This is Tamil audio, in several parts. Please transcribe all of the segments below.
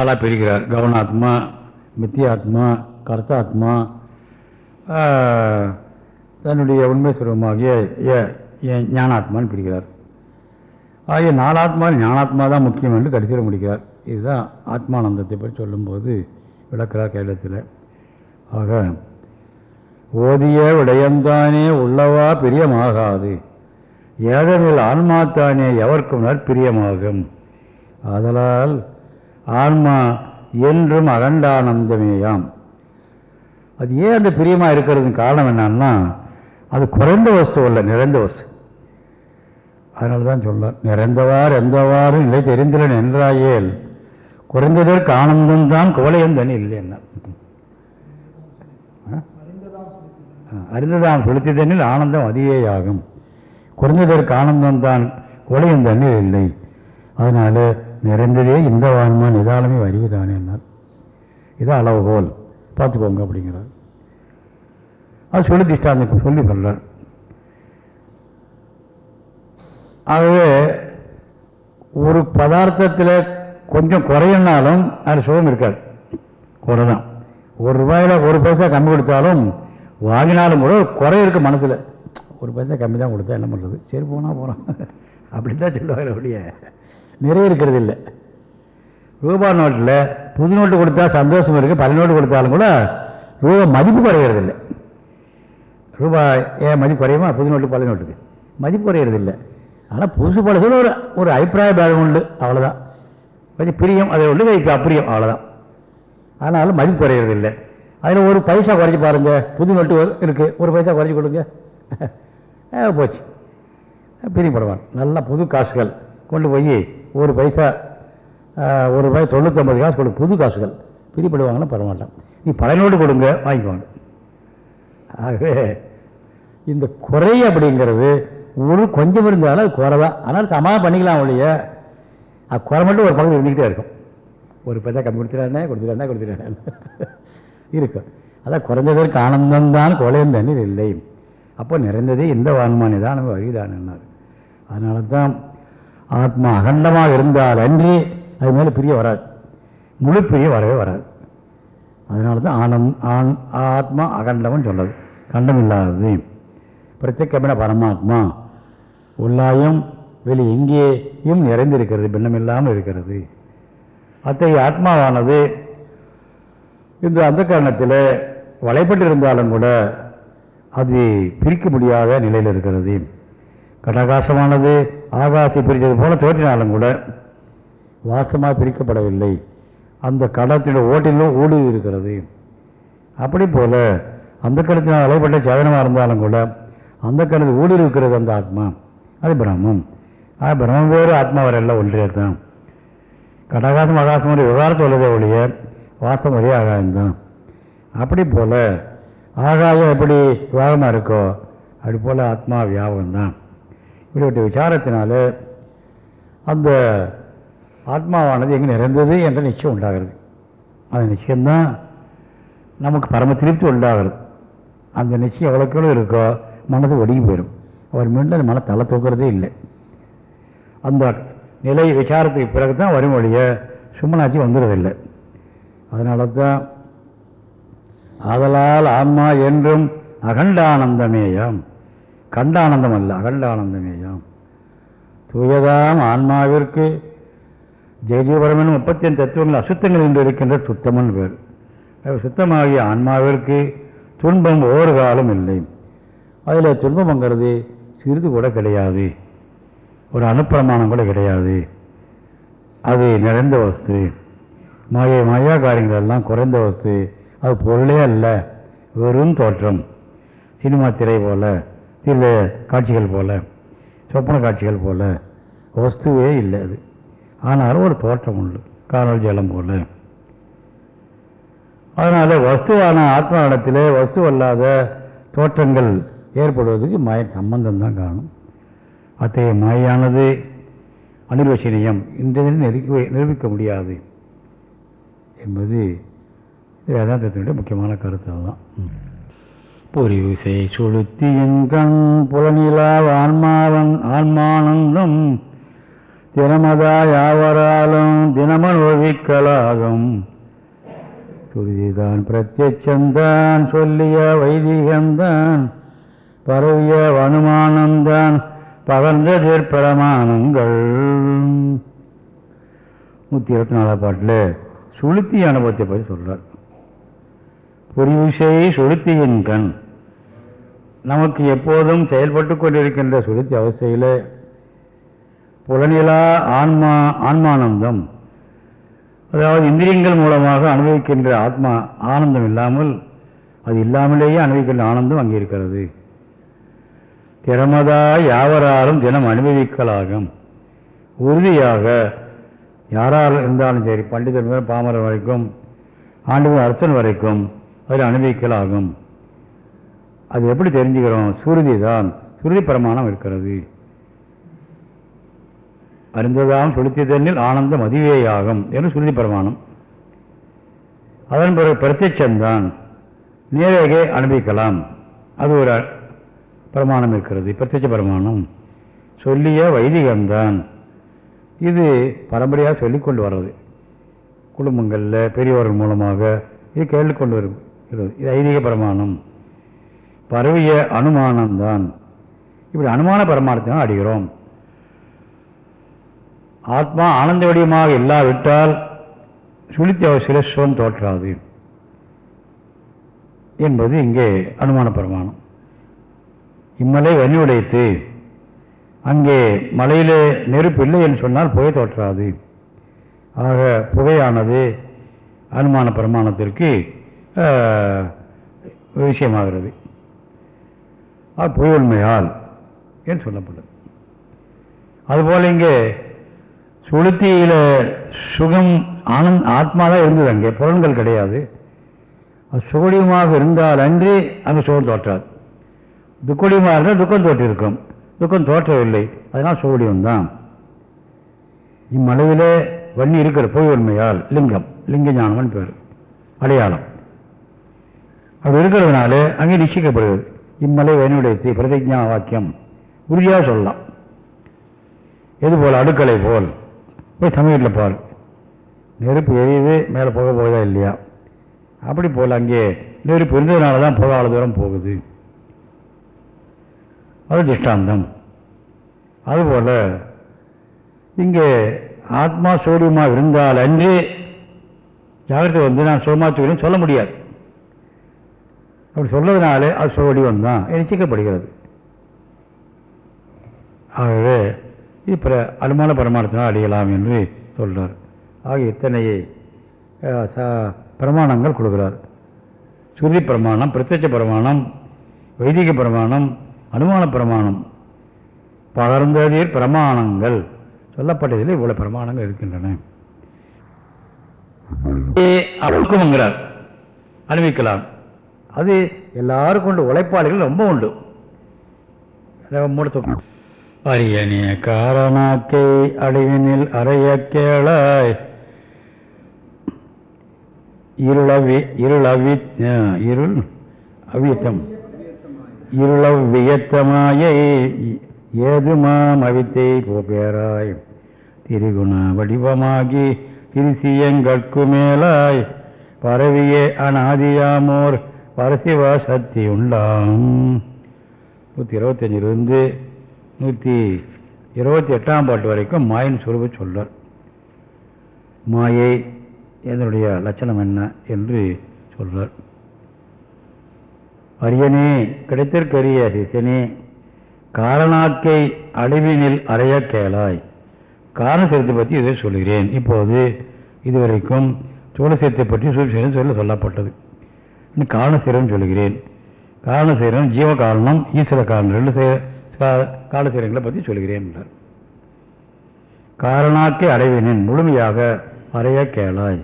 ஆளாக பிரிக்கிறார். கவனாத்மா மித்தியாத்மா கர்த்தாத்மா தன்னுடைய உண்மை சுரூபமாகிய ஏ- ஞானாத்மான்னு பிரிக்கிறார். ஆகிய நாலாத்மா ஞானாத்மா தான் முக்கியம் என்று கடைசியில் முடிக்கிறார். இதுதான் ஆத்மானந்தத்தை பற்றி சொல்லும்போது விளக்கிறார் கைலத்தில் ஆக ஓதிய விடயம்தானே உள்ளவா பிரியமாகாது. ஏதனில் ஆன்மாத்தானே எவர்க்கும் நற்பிரியமாகும். ஆதலால் ஆன்மா என்றும் அகண்டானந்தமேயாம் அது ஏன் அந்த பிரியமாக இருக்கிறதுக்கு காரணம் என்னன்னா அது குறைந்த வஸ்து இல்லை நிறைந்த வஸ்து. அதனால தான் சொல்ல நிறைந்தவார் எந்தவாறு நிலை தெரிந்திலன் என்றாயேல் குறைந்ததற்கு ஆனந்தம் தான் குவலையும் தனி இல்லை என்ன? அறிந்ததாம் செலுத்தி தண்ணில் ஆனந்தம் அதிகேயாகும். குறைந்ததற்கு ஆனந்தம் தான் குவலையும் தண்ணீர் இல்லை. அதனால் நிறைந்ததே இந்த வான்மா நிதானமே அறிவுதானே என்னால் இது அளவுகோல். பார்த்துக்கோங்க அப்படிங்கிறார். அது சொல்லி திஷ்டாந்தம் சொல்லி சொல்கிறார் ஆகவே ஒரு பதார்த்தத்தில் கொஞ்சம் குறையினாலும் அது சுகம் இருக்காது. குறை தான் ஒரு ரூபாயில் ஒரு பைசா கம்மி கொடுத்தாலும் வாங்கினாலும் கூட ஒரு குறை இருக்குது மனசில் ஒரு பைசா கம்மி தான் கொடுத்தா என்ன பண்ணுறது சரி போனால் போகிறோம் அப்படி தான் சொல்லுவாங்க அப்படியே. நிறைய இருக்கிறது இல்லை. ரூபா நோட்டில் புது நோட்டு கொடுத்தா சந்தோஷம் இருக்குது பழைய நோட்டு கொடுத்தாலும் கூட ரூபா மதிப்பு குறையிறது இல்லை. ரூபாய் ஏன் மதிப்பு குறையுமா? புது நோட்டு பழைய நோட்டுக்கு. மதிப்பு குறையிறது இல்லை. ஆனால் புதுசு பழசுல ஒரு ஒரு அபிப்பிராய பேதம் உண்டு. அவ்வளோதான் கொஞ்சம் பிரியம் அதை உண்டு இப்போ அப்பிரியம் அவ்வளோதான் அதனால மதிப்பு குறையிறது இல்லை. அதில் ஒரு பைசா குறைச்சி பாருங்கள் புது நோட்டு இருக்குது ஒரு பைசா குறைச்சி கொடுங்க. போச்சு. பிரியப்படுவான் நல்லா புது காசுகள் கொண்டு போய் ஒரு பைசா ஒரு ரூபாய் தொண்ணூற்றம்பது காசு கொடுக்கும் புது காசுகள். பிரியப்படுவாங்கன்னா பரவாயில்ல. நீ பழையனோடு கொடுங்க வாங்கிக்குவாங்க ஆகவே இந்த குறை அப்படிங்கிறது ஒரு கொஞ்சம் இருந்தாலும் அது குறை தான் ஆனால் சமாதானம் பண்ணிக்கலாம் ஒழிய அது குறை மட்டும் ஒரு பகுதி இருந்துக்கிட்டே இருக்கும். ஒரு பைசா கம்மி கொடுத்துட்டானே கொடுத்துட்டானே கொடுத்துட்டானே. இருக்கும். அதான் குறைஞ்சதற்கு ஆனந்தம்தான் கொலையும் தண்ணீர் இல்லை. அப்போ நிறைந்ததே இந்த வான்மானி தான் நம்ம வழிதான் அதனால தான் ஆத்மா அகண்டமாக இருந்தால் அன்றி அது மேலே பிரிய வராது. முழு பிரிய வரவே வராது. அதனால தான் ஆனம் ஆண் ஆத்மா அகண்டம்னு சொல்றது கண்டம் இல்லாதது. பிரத்யேகமான பரமாத்மா. உள்ளாயும் வெளி எங்கேயும் நிறைந்திருக்கிறது பின்னமில்லாமல் இருக்கிறது. அத்தகைய ஆத்மாவானது இந்த அந்த காரணத்தில் வளைப்பட்டு இருந்தாலும் கூட அது பிரிக்க முடியாத நிலையில் இருக்கிறது. கடகாசமானது ஆகாசை பிரித்தது போல தோற்றினாலும் கூட வாசமாக பிரிக்கப்படவில்லை. அந்த கடத்தினுடைய ஓட்டிலும் ஊடு இருக்கிறது. அப்படி போல் அந்த கருத்தினால் வளைப்பட்ட சேதனமாக இருந்தாலும் கூட அந்த கருத்து ஊடி இருக்கிறது அந்த ஆத்மா. அது பிரம்மம். அது பிரம்மம் வேறு ஆத்மா வரையெல்லாம் ஒன்றே தான் கடகாசம் ஆகாசம் ஒரு விவகாரத்தை உள்ளதே ஒழிய வாசம் ஒரே ஆகாயம்தான். அப்படி போல ஆகாயம் எப்படி விவாகமாக இருக்கோ அப்படி போல் ஆத்மா வியாபகம் தான் இப்படிப்பட்ட விசாரத்தினால அந்த ஆத்மாவானது எங்கே நிறைந்தது என்ற நிச்சயம் உண்டாகிறது. அந்த நிச்சயம்தான் நமக்கு பரம திருப்தி உண்டாகிறது. அந்த நிச்சயம் எவ்வளோக்கெவ்வளோ இருக்கோ மனது ஒடுங்கி போயிடும். அவர் மீண்டும் அந்த மன தலை தூக்குறதே இல்லை. அந்த நிலை விசாரத்துக்கு பிறகு தான் வரும் வழிய சும்மனாட்சி வந்துடுறதில்லை. அதனால தான் ஆதலால் ஆன்மா என்றும் அகண்டானந்தமேயாம். கண்டானந்தம் அல்ல அகண்டானந்தமேயாம். தூயதாம் ஆன்மாவிற்கு ஜெயஜீவரமன் முப்பத்தி தத்துவங்கள் அசுத்தங்கள் என்று இருக்கின்ற சுத்தமன் பேர் சுத்தமாகிய ஆன்மாவிற்கு துன்பம் ஒவ்வொரு காலம் இல்லை. அதில் துன்பம்ங்கிறது சிறிது கூட கிடையாது. ஒரு அனுப்பிரமாணம் கூட கிடையாது. அது நிறைந்த வஸ்து. மாய மாயா காரியங்கள் எல்லாம் குறைந்த வஸ்து. அது பொருளே அல்ல வெறும் தோற்றம். சினிமா திரை போல. இல்லை காட்சிகள் போல் சொப்பன காட்சிகள் போல் வஸ்துவே இல்லை அது. ஆனாலும் ஒரு தோற்றம் உண்டு காணல் ஜலம் போல். அதனால் வஸ்துவான ஆத்மாவிடத்திலே வஸ்து அல்லாத தோற்றங்கள் ஏற்படுவதற்கு மாய சம்பந்தம்தான் காணும் அத்தகைய மாயானது அனிர்வசனியம் இந்த நெருக்க நிரூபிக்க முடியாது என்பது வேதாந்தத்தினுடைய முக்கியமான கருத்து அதுதான் பொறிவுசை சுளுத்தியின் கண் புலனிலா ஆன்மாவன் ஆன்மானந்தம். தினமதா யாவராலும் தினமனுபவிக்கலாகும் சுருதிதான் பிரத்யட்சந்தான் சொல்லிய வைதிகந்தான் பரவிய அனுமானந்தான் பகர்ந்த தீர்ப்பரமானங்கள் நூற்றி இருபத்தி நாலாம் பாட்டில் சுளுத்தி அனுபவத்தை பற்றி சொல்கிறார் பொறிவுசை சுளுத்தியின் கண் நமக்கு எப்போதும் செயல்பட்டு கொண்டிருக்கின்ற சுருத்தி அவஸ்தையில் புலனிலா ஆன்மா ஆன்மானந்தம் அதாவது இந்திரியங்கள் மூலமாக அனுபவிக்கின்ற ஆத்மா ஆனந்தம் இல்லாமல் அது இல்லாமலேயே அனுபவிக்கின்ற ஆனந்தம் அங்கே இருக்கிறது. திறமதா யாவராலும் தினம் அனுபவிக்கலாகும். உறுதியாக யாரால் இருந்தாலும் சரி பண்டிதர் முதல் பாமரர் வரைக்கும் ஆண்டு அரசன் வரைக்கும் அதில் அனுபவிக்கலாகும். அது எப்படி தெரிஞ்சுக்கிறோம்? சுருதி தான் சுருதி பிரமாணம் இருக்கிறது. அறிந்ததாம் சுளுத்தி தண்ணில் ஆனந்தம் அதிவேயாகும் என்று சுருதி பிரமாணம். அதன் பிறகு பிரத்யட்சம்தான். நேரே அனுபவிக்கலாம். அது ஒரு பிரமாணம் இருக்கிறது. பிரத்யட்ச பிரமாணம். சொல்லிய வைதிகம்தான். இது பரம்பரையாக சொல்லிக்கொண்டு வர்றது. குடும்பங்களில் பெரியவர்கள் மூலமாக இது கேள்விக்கொண்டு வரும் இது ஐதீக பிரமாணம். பரவிய அனுமானம்தான். இப்படி அனுமான பரமார்த்தம் அடைகிறோம். ஆத்மா ஆனந்த வடிவமாக இல்லாவிட்டால் சுழித்த சிலஸ்வம் தோற்றாது என்பது இங்கே அனுமான பிரமாணம். இம்மலை வலி உடைத்து அங்கே மலையிலே நெருப்பு இல்லை என்று சொன்னால் புகை தோற்றாது. ஆக புகையானது அனுமான பிரமாணத்திற்கு விஷயமாகிறது. அது பொய் உண்மையால் என்று சொல்லப்பட்டது. அதுபோல் இங்கே சுளுத்தியில் சுகம் ஆனந்த் ஆத்மா தான் இருந்தது அங்கே. புலன்கள் கிடையாது. அது சுகுடியமாக இருந்தால் அன்றி அங்கே சுகம் தோற்றாது. துக்குடியமாக இருந்தால் துக்கம் தோற்றிருக்கும். துக்கம் தோற்றவில்லை. அதனால் சோடியம் தான் இம்மளவில் வன்னி இருக்கிற பொய் உண்மையால் லிங்கம் லிங்க ஞானம்னு பேர். அடையாளம். அப்படி இருக்கிறதுனால அங்கே நிச்சயிக்கப்படுகிறது. இம்மலை வனியுடைத்து பிரதிஜா வாக்கியம் உறுதியாக சொல்லலாம். எது போல் அடுக்கலை போல்? போய் சமயத்தில் பார். நெருப்பு எரியுது மேலே போக போகுதா இல்லையா? அப்படி போல் அங்கே நெருப்பு இருந்ததுனால தான் போக அவ்வளோ தூரம் போகுது. அது திஷ்டாந்தம். அதுபோல் இங்கே ஆத்மா சோடியமாக இருந்தால் அன்றே ஜாகிரதை வந்து நான் சோமாத்துவிலும் சொல்ல முடியாது. அப்படி சொல்றதுனாலே அது சோடியம் தான் நிச்சயிக்கப்படுகிறது ஆகவே இப்போ அனுமான பிரமாணத்தினால் அடையலாம் என்று சொல்கிறார் ஆக இத்தனையை பிரமாணங்கள் கொடுக்குறார். சுருதி பிரமாணம் பிரத்யட்ச பிரமாணம் வைதிக பிரமாணம் அனுமான பிரமாணம். பகர்ந்ததில் பிரமாணங்கள். சொல்லப்பட்டதில் இவ்வளோ பிரமாணங்கள் இருக்கின்றன. அவருக்கும்ங்கிறார் அனுபவிக்கலாம். அது எல்லாரும் கொண்டு உழைப்பாளிகள் ரொம்ப உண்டு. மூடத்து அரியணிய காரணாக்கை அழிவினில் அறைய கேளாய். இருளவி இருளவி இருள் அவியத்தம். இருளவ்வியத்தமாயை ஏதுமாம் அவித்தை போபேராய் திரிகுண வடிவமாகி திருசியங்கட்கு மேலாய். பரவிய அநாதியாமோர் பரசிவா சக்தி உண்டாம் நூற்றி இருபத்தஞ்சிலிருந்து நூற்றி இருபத்தி எட்டாம் பாட்டு வரைக்கும் மாயின் சுரூப சொல்றார் மாயை என்னுடைய லட்சணம் என்ன என்று சொல்றார் அரியனே கிடைத்திற்கரிய சிசனே காரணாக்கை அழிவினில் அறைய கேளாய். காரணசீரத்தை பற்றி இதை சொல்கிறேன். இப்போது இதுவரைக்கும் சோழசீரத்தை பற்றி சூழ்ச்சியம் சொல்ல சொல்லப்பட்டது. இன்னும் காரணசேரம் சொல்கிறேன் காரணசேரம் ஜீவ காரணம் ஈஸ்வர காரணம் ரெண்டு காலசேரங்களை பற்றி சொல்கிறேன் என்றார். காரணாக்கே அடைவினின் முழுமையாக அறைய கேளாய்.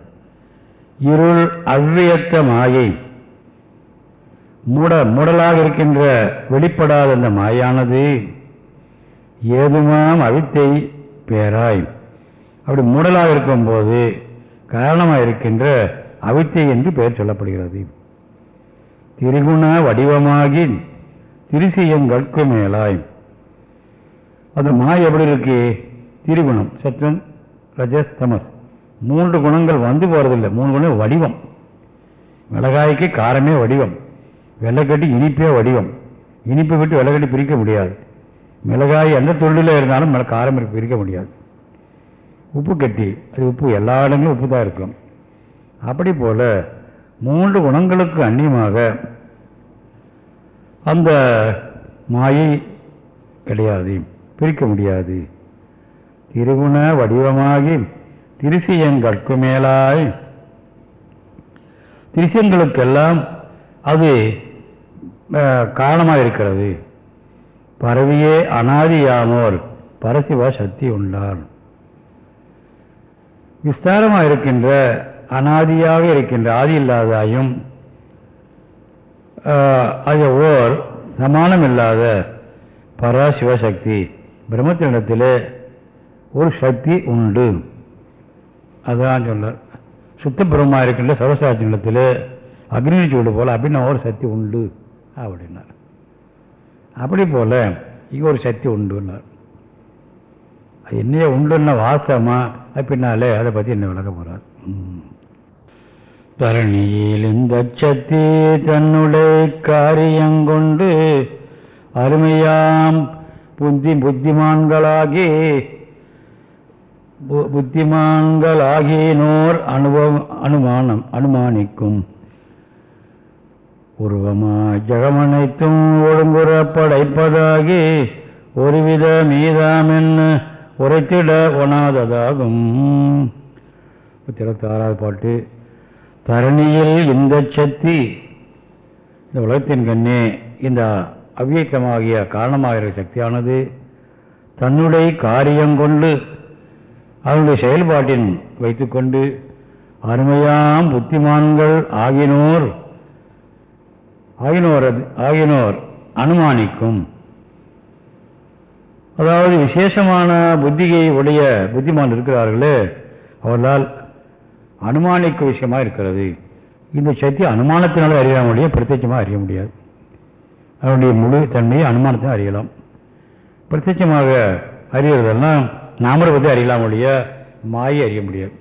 இருள் அவ்வியத்த மாயை மூட மூடலாக இருக்கின்ற வெளிப்படாத அந்த மாயானது ஏதுமாம் அவித்தை பேராய். அப்படி மூடலாக இருக்கும்போது காரணமாக இருக்கின்ற அவித்தை என்று பெயர் சொல்லப்படுகிறது. திரிகுண வடிவமாகி திருசியங்கற்கு மேலாய். அது மாய் எப்படி இருக்கு? திரிகுணம். சத்வன் ரஜஸ் தமஸ் மூன்று குணங்கள் வந்து போகிறதில்லை மூணு குணம் வடிவம். மிளகாய்க்கு காரமே வடிவம். வெள்ளைக்கட்டி இனிப்பே வடிவம். இனிப்பை விட்டு வெள்ளைக்கட்டி பிரிக்க முடியாது. மிளகாய் எந்த தொழிலில் இருந்தாலும் மிள காரம் பிரிக்க முடியாது. உப்பு கட்டி அது உப்பு எல்லா இடங்களும் உப்பு தான் இருக்கும். அப்படி போல மூன்று குணங்களுக்கு அந்நியமாக அந்த மாயை கிடையாது பிரிக்க முடியாது. திருகுண வடிவமாகி திருசியங்கட்கு மேலாய். திருசியங்களுக்கெல்லாம் அது அஹ், காரணமாக இருக்கிறது பரவியே அனாதியாமோர் பரசிவ சக்தி உண்டார். விஸ்தாரமாக இருக்கின்ற அனாதியாக இருக்கின்ற ஆதி இல்லாதாயும் அது ஓர் சமானம் இல்லாத பராசிவசக்தி பிரம்மத்தினிடத்தில் ஒரு சக்தி உண்டு. அதான் சொல்றார் சுத்த பிரம்மா இருக்கின்ற சர்வசாட்சியிடத்தில் அக்னி சூடு போல் அப்படின்னு ஒரு சக்தி உண்டு அப்படின்னார். அப்படி போல இங்கே ஒரு சக்தி உண்டுன்னார். அது என்னையே உண்டுன்னா வாசமா அப்படின்னாலே பின்னாலே அதை பற்றி என்ன விளக்க போகிறார் தரணியில் இந்த சத்தி தன்னுடைய காரியங்கொண்டு அருமையாம் புத்தி புத்திமான்களாகி பு- புத்திமான்களாகினோர் அனுபவம் அனுமானம் அனுமானிக்கும். உருவமாய் ஜகமனைத்தும் ஒழுங்குற படைப்பதாகி ஒருவித மீதாமென்ன உரைத்திட ஒணாததாகும் இருபத்தாறாவது பாட்டு. தரணியில் இந்த சக்தி. இந்த உலகத்தின் கண்ணே இந்த அவ்வியக்கமாகிய காரணமாகிற சக்தியானது தன்னுடைய காரியங்கொண்டு அவனுடைய செயல்பாட்டின் வைத்துக்கொண்டு அருமையாம் புத்திமான்கள் ஆகினோர் ஆகினோர் ஆகினோர் அனுமானிக்கும். அதாவது விசேஷமான புத்தியை உடைய புத்திமான் இருக்கிறார்களே அவர்களால் அனுமானிக்க விஷயமாக இருக்கிறது. இந்த சக்தி அனுமானத்தினால அறியலாம் முடியாது பிரத்யட்சமாக அறிய முடியாது. அதனுடைய முழு தன்மையை அனுமானத்தை அறியலாம். பிரத்யட்சமாக அறியறதெல்லாம் நாமரூபத்தை அறியலாம் ஒழிய மாயை அறிய முடியாது.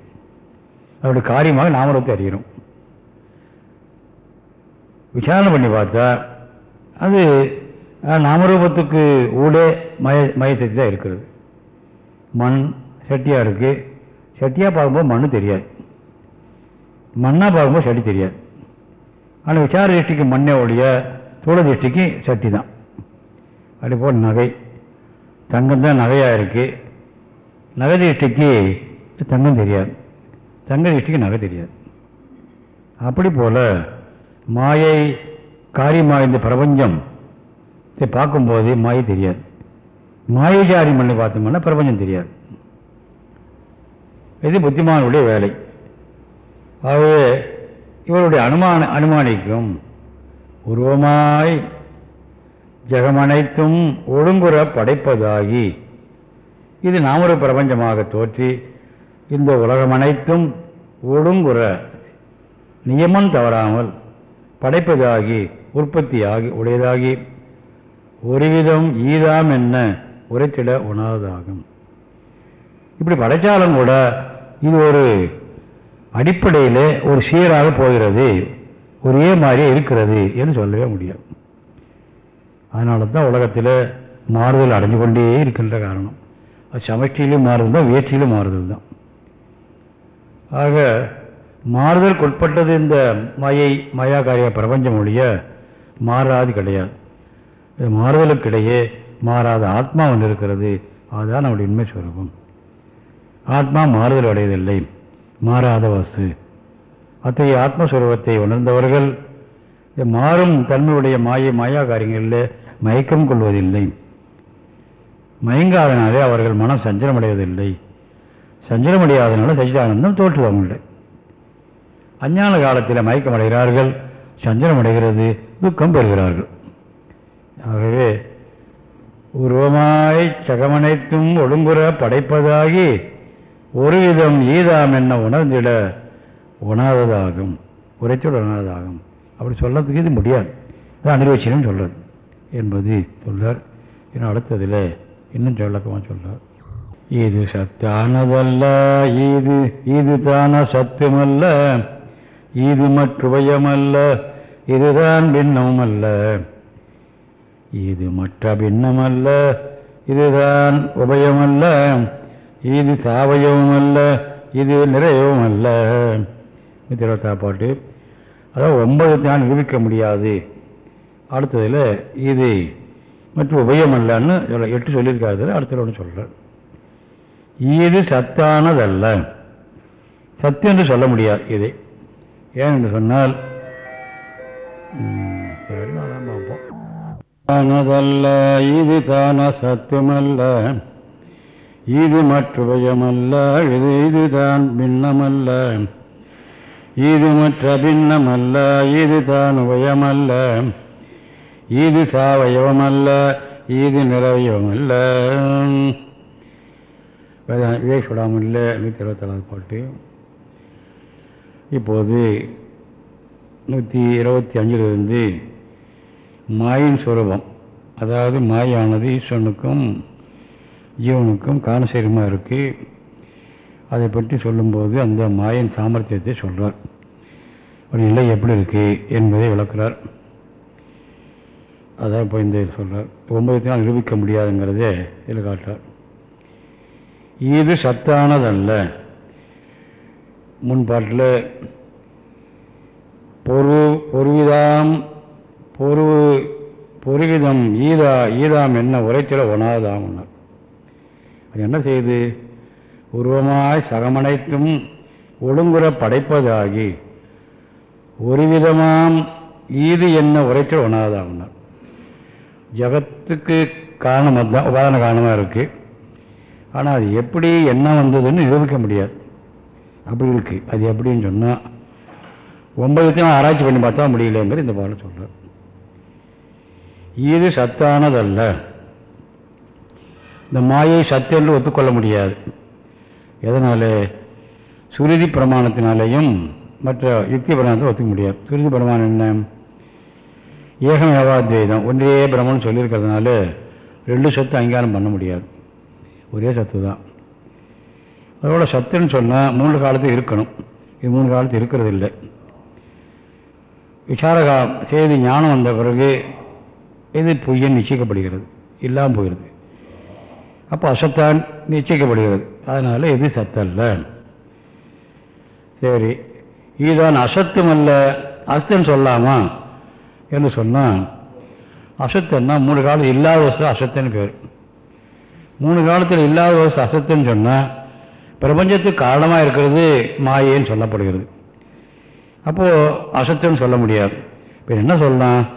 அதனுடைய காரியமாக நாமரூபத்தை அறியணும். விசாரணை பண்ணி பார்த்தா அது நாமரூபத்துக்கு ஊடே மய மயசக்தி தான் இருக்கிறது. மண் சட்டியாக இருக்குது சட்டியாக பார்க்கும்போது மண் தெரியாது. மண்ணாக பார்க்கும்போது சட்டி தெரியாது. ஆனால் விசார திருஷ்டிக்கு மண்ணே ஒழிய தூள திருஷ்டிக்கு சட்டி தான். அப்படி போல் நகை. தங்கம் தான் நகையாக இருக்குது நகை திருஷ்டிக்கு தங்கம் தெரியாது. தங்க திருஷ்டிக்கு நகை தெரியாது. அப்படி போல மாயை காரியமாக இந்த பிரபஞ்சம் இதை பார்க்கும்போது மாயை தெரியாது. மாயை காரியம் பண்ணி பார்த்தோம்னா பிரபஞ்சம் தெரியாது. இது புத்திமானுடைய வேலை. ஆகவே இவருடைய அனுமான அனுமானிக்கும். உருவமாய் ஜெகமனைத்தும் ஒழுங்குற படைப்பதாகி இது நாமொரு பிரபஞ்சமாக தோற்றி இந்த உலகம் அனைத்தும் ஒழுங்குற நியமம் தவறாமல் படைப்பதாகி உற்பத்தியாகி உடையதாகி ஒருவிதம் ஈதாம் என்ன உரைத்திட உணாததாகும் இப்படி படைச்சாலும் கூட இது ஒரு அடிப்படையிலே ஒரு சீராக போகிறது ஒரே மாதிரியே இருக்கிறது என்று சொல்லவே முடியாது. அதனால தான் உலகத்தில் மாறுதல் அடைஞ்சு கொண்டே இருக்கின்ற காரணம். அது சமஷ்டியிலும் மாறுதல் தான் வேற்றிலும் மாறுதல் தான். ஆக மாறுதலுக்கு உட்பட்டது இந்த மாயை மாயாகாரிய பிரபஞ்சம் ஒழிய மாறாது கிடையாது. மாறுதலுக்கிடையே மாறாத ஆத்மா ஒன்று இருக்கிறது. அதுதான் நம்முடைய உண்மை ஸ்வரூபம் ஆத்மா மாறுதல் அடைவதில்லை. மாறாத வஸ்து அத்தகைய ஆத்மஸ்வரூபத்தை உணர்ந்தவர்கள் மாறும் தன்மையுடைய மாயை மாயா காரியங்களில் மயக்கம் கொள்வதில்லை. மயங்காதனாலே அவர்கள் மனம் சஞ்சலமடைவதில்லை. சஞ்சலமடையாதனால சச்சிதானந்தம் தோற்று அவங்கள்ட்ட அஞ்ஞான காலத்தில் மயக்கமடைகிறார்கள் சஞ்சலமடைகிறது துக்கம் பெறுகிறார்கள். ஆகவே உருவமாய் சகமனைத்தும் ஒழுங்குற படைப்பதாகி ஒருவிதம் ஈதாம் என்ன உணர்ந்திட உணாததாகும் உரைச்சோடு உணாததாகும் அப்படி சொல்லறதுக்கு இது முடியாது. அது அனிர்வச்சனம் சொல்றது என்பது சொல்கிறார் இன்னும் அடுத்ததில் இன்னும் சொல்லக்கமாக சொல்கிறார் இது சத்தானதல்ல இது இது தான சத்துமல்ல இது மற்றுபயமல்ல இதுதான் பின்னமல்ல இது மற்ற பின்னமல்ல இதுதான் உபயமல்ல இது சாவயவும் அல்ல இது நிறையவும் அல்ல இருபத்தா பாட்டு. அதாவது ஒன்பது தான் நிரூபிக்க முடியாது. அடுத்ததில் இது மற்றும் உபயம் அல்லன்னு சொல்ல எட்டு சொல்லியிருக்காரு அடுத்தது ஒன்று சொல்கிறார் இது சத்தானதல்ல. சத்து என்று சொல்ல முடியாது இது. ஏன் என்று சொன்னால் ம், பார்ப்போம். தானதல்ல இது தான சத்துமல்ல. இது மற்றுபயமல்ல இது இதுதான் பின்னமல்ல. இது மற்ற பின்னமல்ல இது தான் உபயமல்ல. இது சாவயவமல்ல இது நிறவயவமல்ல விவேக் சுடாமல்ல நூற்றி இருபத்தேழாவது பாட்டு. இப்போது நூற்றி இருபத்தி அஞ்சிலிருந்து மாயின் சுரூபம் அதாவது மாயானது ஈஸ்வரனுக்கும் ஜீவனுக்கும் காணசீரமாக இருக்குது அதை பற்றி சொல்லும்போது அந்த மாயின் சாமர்த்தியத்தை சொல்கிறார் ஒரு நிலை எப்படி இருக்குது என்பதை விளக்குறார். அதான் இப்போ இந்த சொல்கிறார் ஒன்பது நிரூபிக்க முடியாதுங்கிறதே இதில் காட்டுறார். இது சத்தானதல்ல. முன்பாட்டில் பொரு பொருவிதாம் பொரு பொருவிதம் ஈதா ஈதாம் என்ன உரைச்சல ஒணாதாம் அது என்ன செய்து? உருவமாய் சகமனைத்தும் ஒழுங்குற படைப்பதாகி ஒருவிதமாம் ஈது என்ன உரைச்சல் ஒணாதாம்னார் ஜகத்துக்கு காரணம் அதுதான் உபாதான காரணமாக இருக்குது ஆனால் அது எப்படி என்ன வந்ததுன்னு நிரூபிக்க முடியாது. அப்படி இருக்குது அது எப்படின்னு சொன்னால் ஒன்பதுத்தையும் ஆராய்ச்சி பண்ணி பார்த்தா முடியலங்கிற இந்த பாடம் சொல்கிறார் இது சத்தானதல்ல. இந்த மாயை சத்து என்று ஒத்துக்கொள்ள முடியாது. எதனால்? சுருதி பிரமாணத்தினாலேயும் மற்ற யுக்தி பிரமாணத்தை ஒத்துக்க முடியாது. சுருதி பிரமாணம் என்ன? ஏகம் ஏகாத்வைதம் ஒன்றே பிரம்மன் சொல்லியிருக்கிறதுனால ரெண்டு சத்து அங்கீகாரம் பண்ண முடியாது. ஒரே சத்து தான். அதோட சத்துன்னு சொன்னால் மூணு காலத்தில் இருக்கணும். இது மூணு காலத்தில் இருக்கிறது இல்லை விசாரகா செய்தி ஞானம் வந்த பிறகு இது பொய்யன்னு நிச்சயிக்கப்படுகிறது. இல்லாமல் போயிருது. அப்போ அசத்தான் நிச்சயிக்கப்படுகிறது. அதனால் இது சத்தல்ல? சரி இதுதான் அசத்தும் அல்ல அசத்துன்னு சொல்லாமா? என்று சொன்னால் அசத்துன்னா மூணு காலம் இல்லாத வசதி அசத்துன்னு பேர். மூணு காலத்தில் இல்லாத வசதி அசத்துன்னு சொன்னால் பிரபஞ்சத்துக்கு காரணமாக இருக்கிறது மாயேன்னு சொல்லப்படுகிறது. அப்போது அசத்துன்னு சொல்ல முடியாது. இப்போ என்ன சொல்லலாம்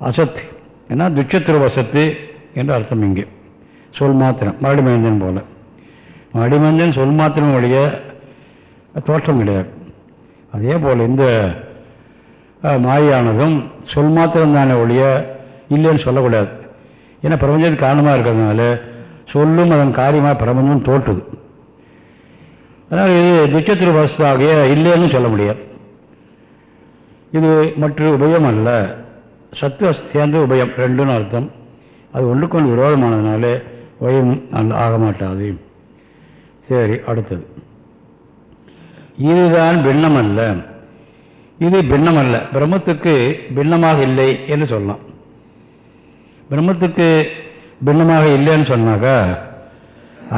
அசத் ஏன்னா துச்சத்திரு வசத்து என்று அர்த்தம் இங்கே. சொல் மாத்திரம். மறுடிமேஞ்சன் போல. மறுடிமேஞ்சன் சொல் மாத்திரம் ஒழிய தோற்றம் கிடையாது. அதே போல் இந்த மாயானதும் சொல் மாத்திரம் தானே ஒழிய இல்லைன்னு சொல்லக்கூடாது. ஏன்னா பிரபஞ்சத்துக்கு காரணமாக இருக்கிறதுனால சொல்லும் அதன் காரியமாக பிரபஞ்சம் தோற்றுது. அதனால் இது துச்சத்திரு வசதாகிய இல்லைன்னு சொல்ல முடியாது. இது மற்ற உபயம் அல்ல. சத்து சேர்ந்த உபயம் ரெண்டுன்னு அர்த்தம். அது ஒன்றுக்கொண்டு விரோதமானதுனால வயம் அல்ல ஆக மாட்டாது சரி அடுத்தது. இதுதான் பின்னம் அல்ல இது பின்னம் அல்ல பிரம்மத்துக்கு பின்னமாக இல்லை என்று சொல்லலாம். பிரம்மத்துக்கு பின்னமாக இல்லைன்னு சொன்னாக்கா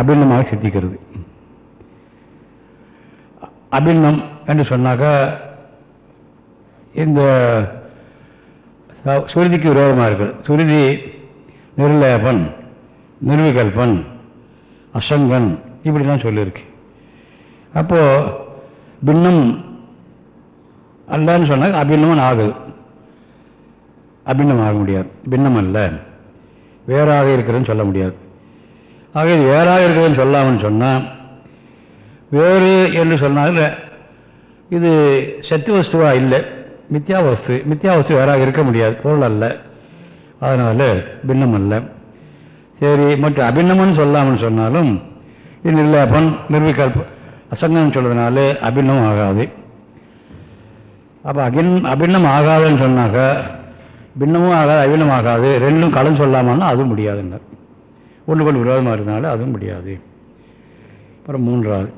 அபின்னமாக சித்திக்கிறது. அபின்னம் என்று சொன்னாக்கா இந்த சுருதிக்கு விரோதமாக இருக்குது. சுருதி நிர்லேபன். நிர்விகல்பன் அசங்கன் இப்படிலாம் சொல்லியிருக்கு. அப்போது பின்னம் அல்லன்னு சொன்னாக்க அபின்னமன் ஆகுது அபின்னம் ஆக முடியாது. பின்னம் அல்ல. வேறாக இருக்கிறதுன்னு சொல்ல முடியாது. ஆக இது வேறாக இருக்கிறதுன்னு சொல்லாமன்னு சொன்னால் வேறு என்று சொன்னால் இது சத்து வஸ்துவாக இல்லை. மித்யா வஸ்து மித்யா வஸ்து வேறாக இருக்க முடியாது. பொருள் அல்ல. அதனால் பின்னம் அல்ல. சரி மற்றும் அபிநமன் சொல்லாமன்னு சொன்னாலும் இது நிர்லேபன் நிர்விகல்ப அசங்கம்னு சொல்றதுனால அபின்னம் ஆகாது. அப்போ அகின் அபின்னம் ஆகாதுன்னு சொன்னாக்க பின்னமும் ஆகாது அபின்னம் ஆகாது ரெண்டும் கலந்து சொல்லாமன்னா அதுவும் முடியாதுங்க ஒன்று கொண்டு விரோதமாக இருந்தாலும் அதுவும் முடியாது. அப்புறம் மூன்றாவது.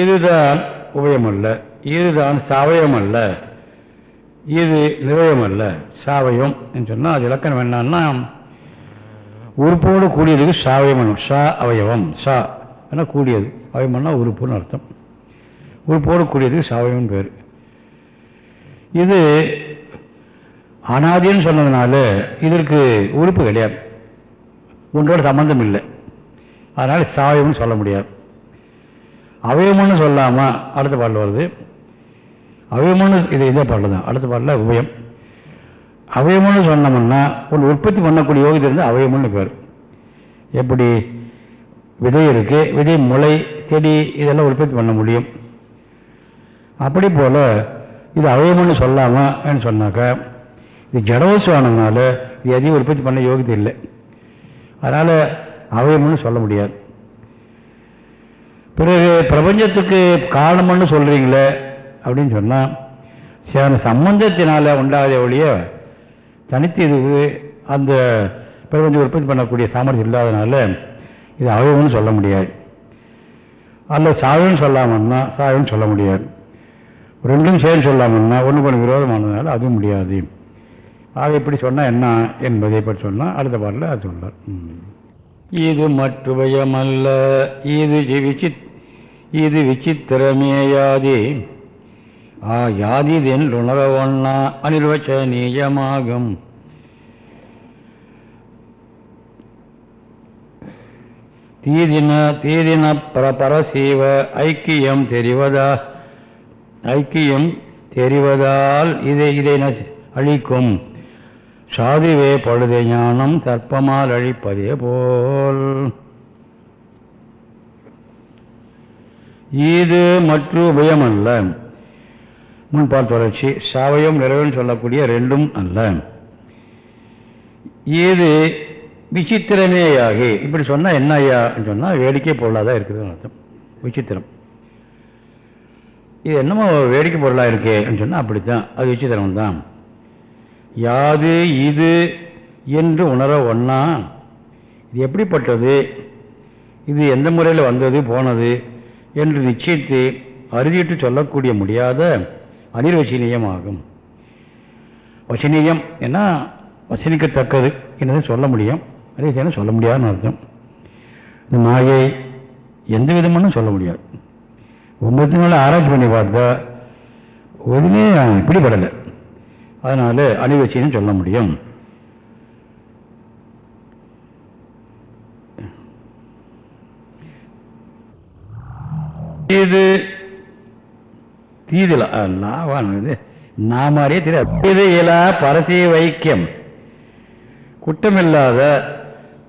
இதுதான் உபயமல்ல இதுதான் சவயமல்ல இது நிவயமல்ல சாவயம். சொன்னால் அது இலக்கணம் என்னன்னா உறுப்போடு கூடியதுக்கு சாவயம் சா அவயவம். சா ஏன்னா கூடியது? அவயம்னா உறுப்புன்னு அர்த்தம். உறுப்போடு கூடியதுக்கு சாவயம்னு பேர். இது அனாதின்னு சொன்னதுனால இதற்கு உறுப்பு கிடையாது. ஒன்றோட சம்பந்தம் இல்லை. அதனால் சாவயம்னு சொல்ல முடியாது. அவயம்னு சொல்லாமல் அடுத்த பாடல் வருது. அவயமான இது இதே பாடல் தான். அடுத்த பாடலில் உபயம். அவயம்னு சொன்னோம்னா ஒன்று உற்பத்தி பண்ணக்கூடிய யோகிதை இருந்தால் அவயம்னு பேர். எப்படி? விதை இருக்குது விதை முளை செடி இதெல்லாம் உற்பத்தி பண்ண முடியும். அப்படி போல் இது அவயம்னு சொல்லாமல் சொன்னாக்கா இது ஜடவசுவானதுனால இது எதையும் உற்பத்தி பண்ண யோகிதை இல்லை. அதனால் அவயம்னு சொல்ல முடியாது. பிறகு பிரபஞ்சத்துக்கு காரணம்னு சொல்கிறீங்களே அப்படின்னு சொன்னால் சில சம்பந்தத்தினால் உண்டாத ஒழிய தனித்து இதுக்கு அந்த பிரபஞ்சம் உற்பத்தி பண்ணக்கூடிய சாமர்த்தியம் இல்லாதனால இது அவயவம்னு சொல்ல முடியாது. அல்ல சாவின்னு சொல்லாமன்னா சாவின்னு சொல்ல முடியாது. ரெண்டும் சேர்ந்து சொல்லாமன்னா ஒன்று கொஞ்சம் விரோதமானதுனால அதுவும் முடியாது. ஆக இப்படி சொன்னால் என்ன என்பதை பற்றி சொன்னால் அடுத்த பாட்டில் அது சொன்னார் இது மற்றுபயமல்ல இது விசித் இது விசித்திரமேயாதி. ஆ யாதிதென் உணரவொன்னா அனிர்வச்சனீயமாகும். தீதின தீதின பர பரசீவ ஐக்கியம் தெரிவதா ஐக்கியம் தெரிவதால் இதை இதை அழிக்கும். சாதுவே பழுதை ஞானம் தர்ப்பமால் அழிப்பதே போல். இது மற்ற உபயமல்ல. முன்பால் தொடர்ச்சி சாவயம் நிறைவன் சொல்லக்கூடிய ரெண்டும் அல்ல. இது விசித்திரமேயாகி இப்படி சொன்னால் என்ன ஐயா சொன்னால் வேடிக்கை பொருளாக இருக்குதுன்னு அர்த்தம். விசித்திரம். இது என்னமோ வேடிக்கை பொருளாக இருக்கேன்னு சொன்னால் அப்படித்தான். அது விசித்திரம் தான் யாது இது என்று உணர ஒன்னா இது எப்படிப்பட்டது? இது எந்த முறையில் வந்தது போனது என்று நிச்சயித்து அறுதிட்டு சொல்லக்கூடிய முடியாத அனிர்வசனீயம் ஆகும் வசனீயம் என்ன? வசனிக்கத்தக்கது என்னது சொல்ல முடியும். அதே செய்யணும் சொல்ல முடியாதுன்னு அர்த்தம். இந்த மாயை எந்த விதமான சொல்ல முடியாது. ஒன்பது நாள் ஆராய்ச்சி பண்ணி பார்த்தா ஒதுமே பிடிபடலை. அதனால் அணிவச்சின்னு சொல்ல முடியும். இது தீதில லாவானது நான் மாதிரியே தெரியாது இது பரசீவ ஐக்கியம் குற்றமில்லாத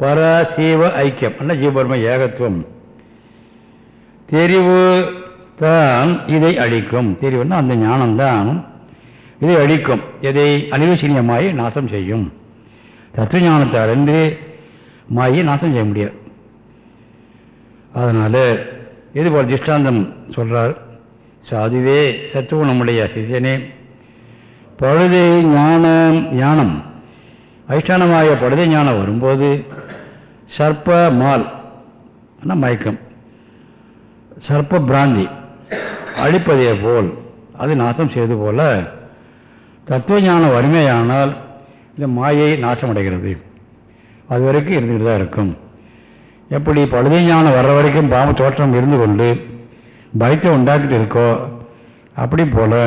பரசீவ ஐக்கியம். அல்ல ஜீவபர்ம ஏகத்துவம். தெரிவு தான் இதை அழிக்கும் தெரிவுன்னா அந்த ஞானம்தான் இதை அழிக்கும் இதை அனிவசீனியமாய் நாசம் செய்யும். தத்துவ ஞானத்தை அடைந்து மாயை நாசம் செய்ய முடியாது. அதனால் இதுபோல் திஷ்டாந்தம் சொல்கிறார் சாதுவே சத்துவகுணமுடைய சிஷியனே. பழுதை ஞானம் ஞானம். அதிஷ்டானமாய பழுதை ஞானம் வரும்போது சர்ப்ப மால் மயக்கம்? சர்ப்ப பிராந்தி அழிப்பதே போல் அது நாசம் செய்து போல தத்துவ ஞானம் வறுமையானால் இந்த மாயை நாசமடைகிறது. அது வரைக்கும் இருந்துகிட்டு தான் இருக்கும். எப்படி பழுதை ஞானம் வர்ற வரைக்கும் பாம்பு தோற்றம் இருந்து கொண்டு பயத்தை உண்டாக்கிட்டு இருக்கோ அப்படி போல்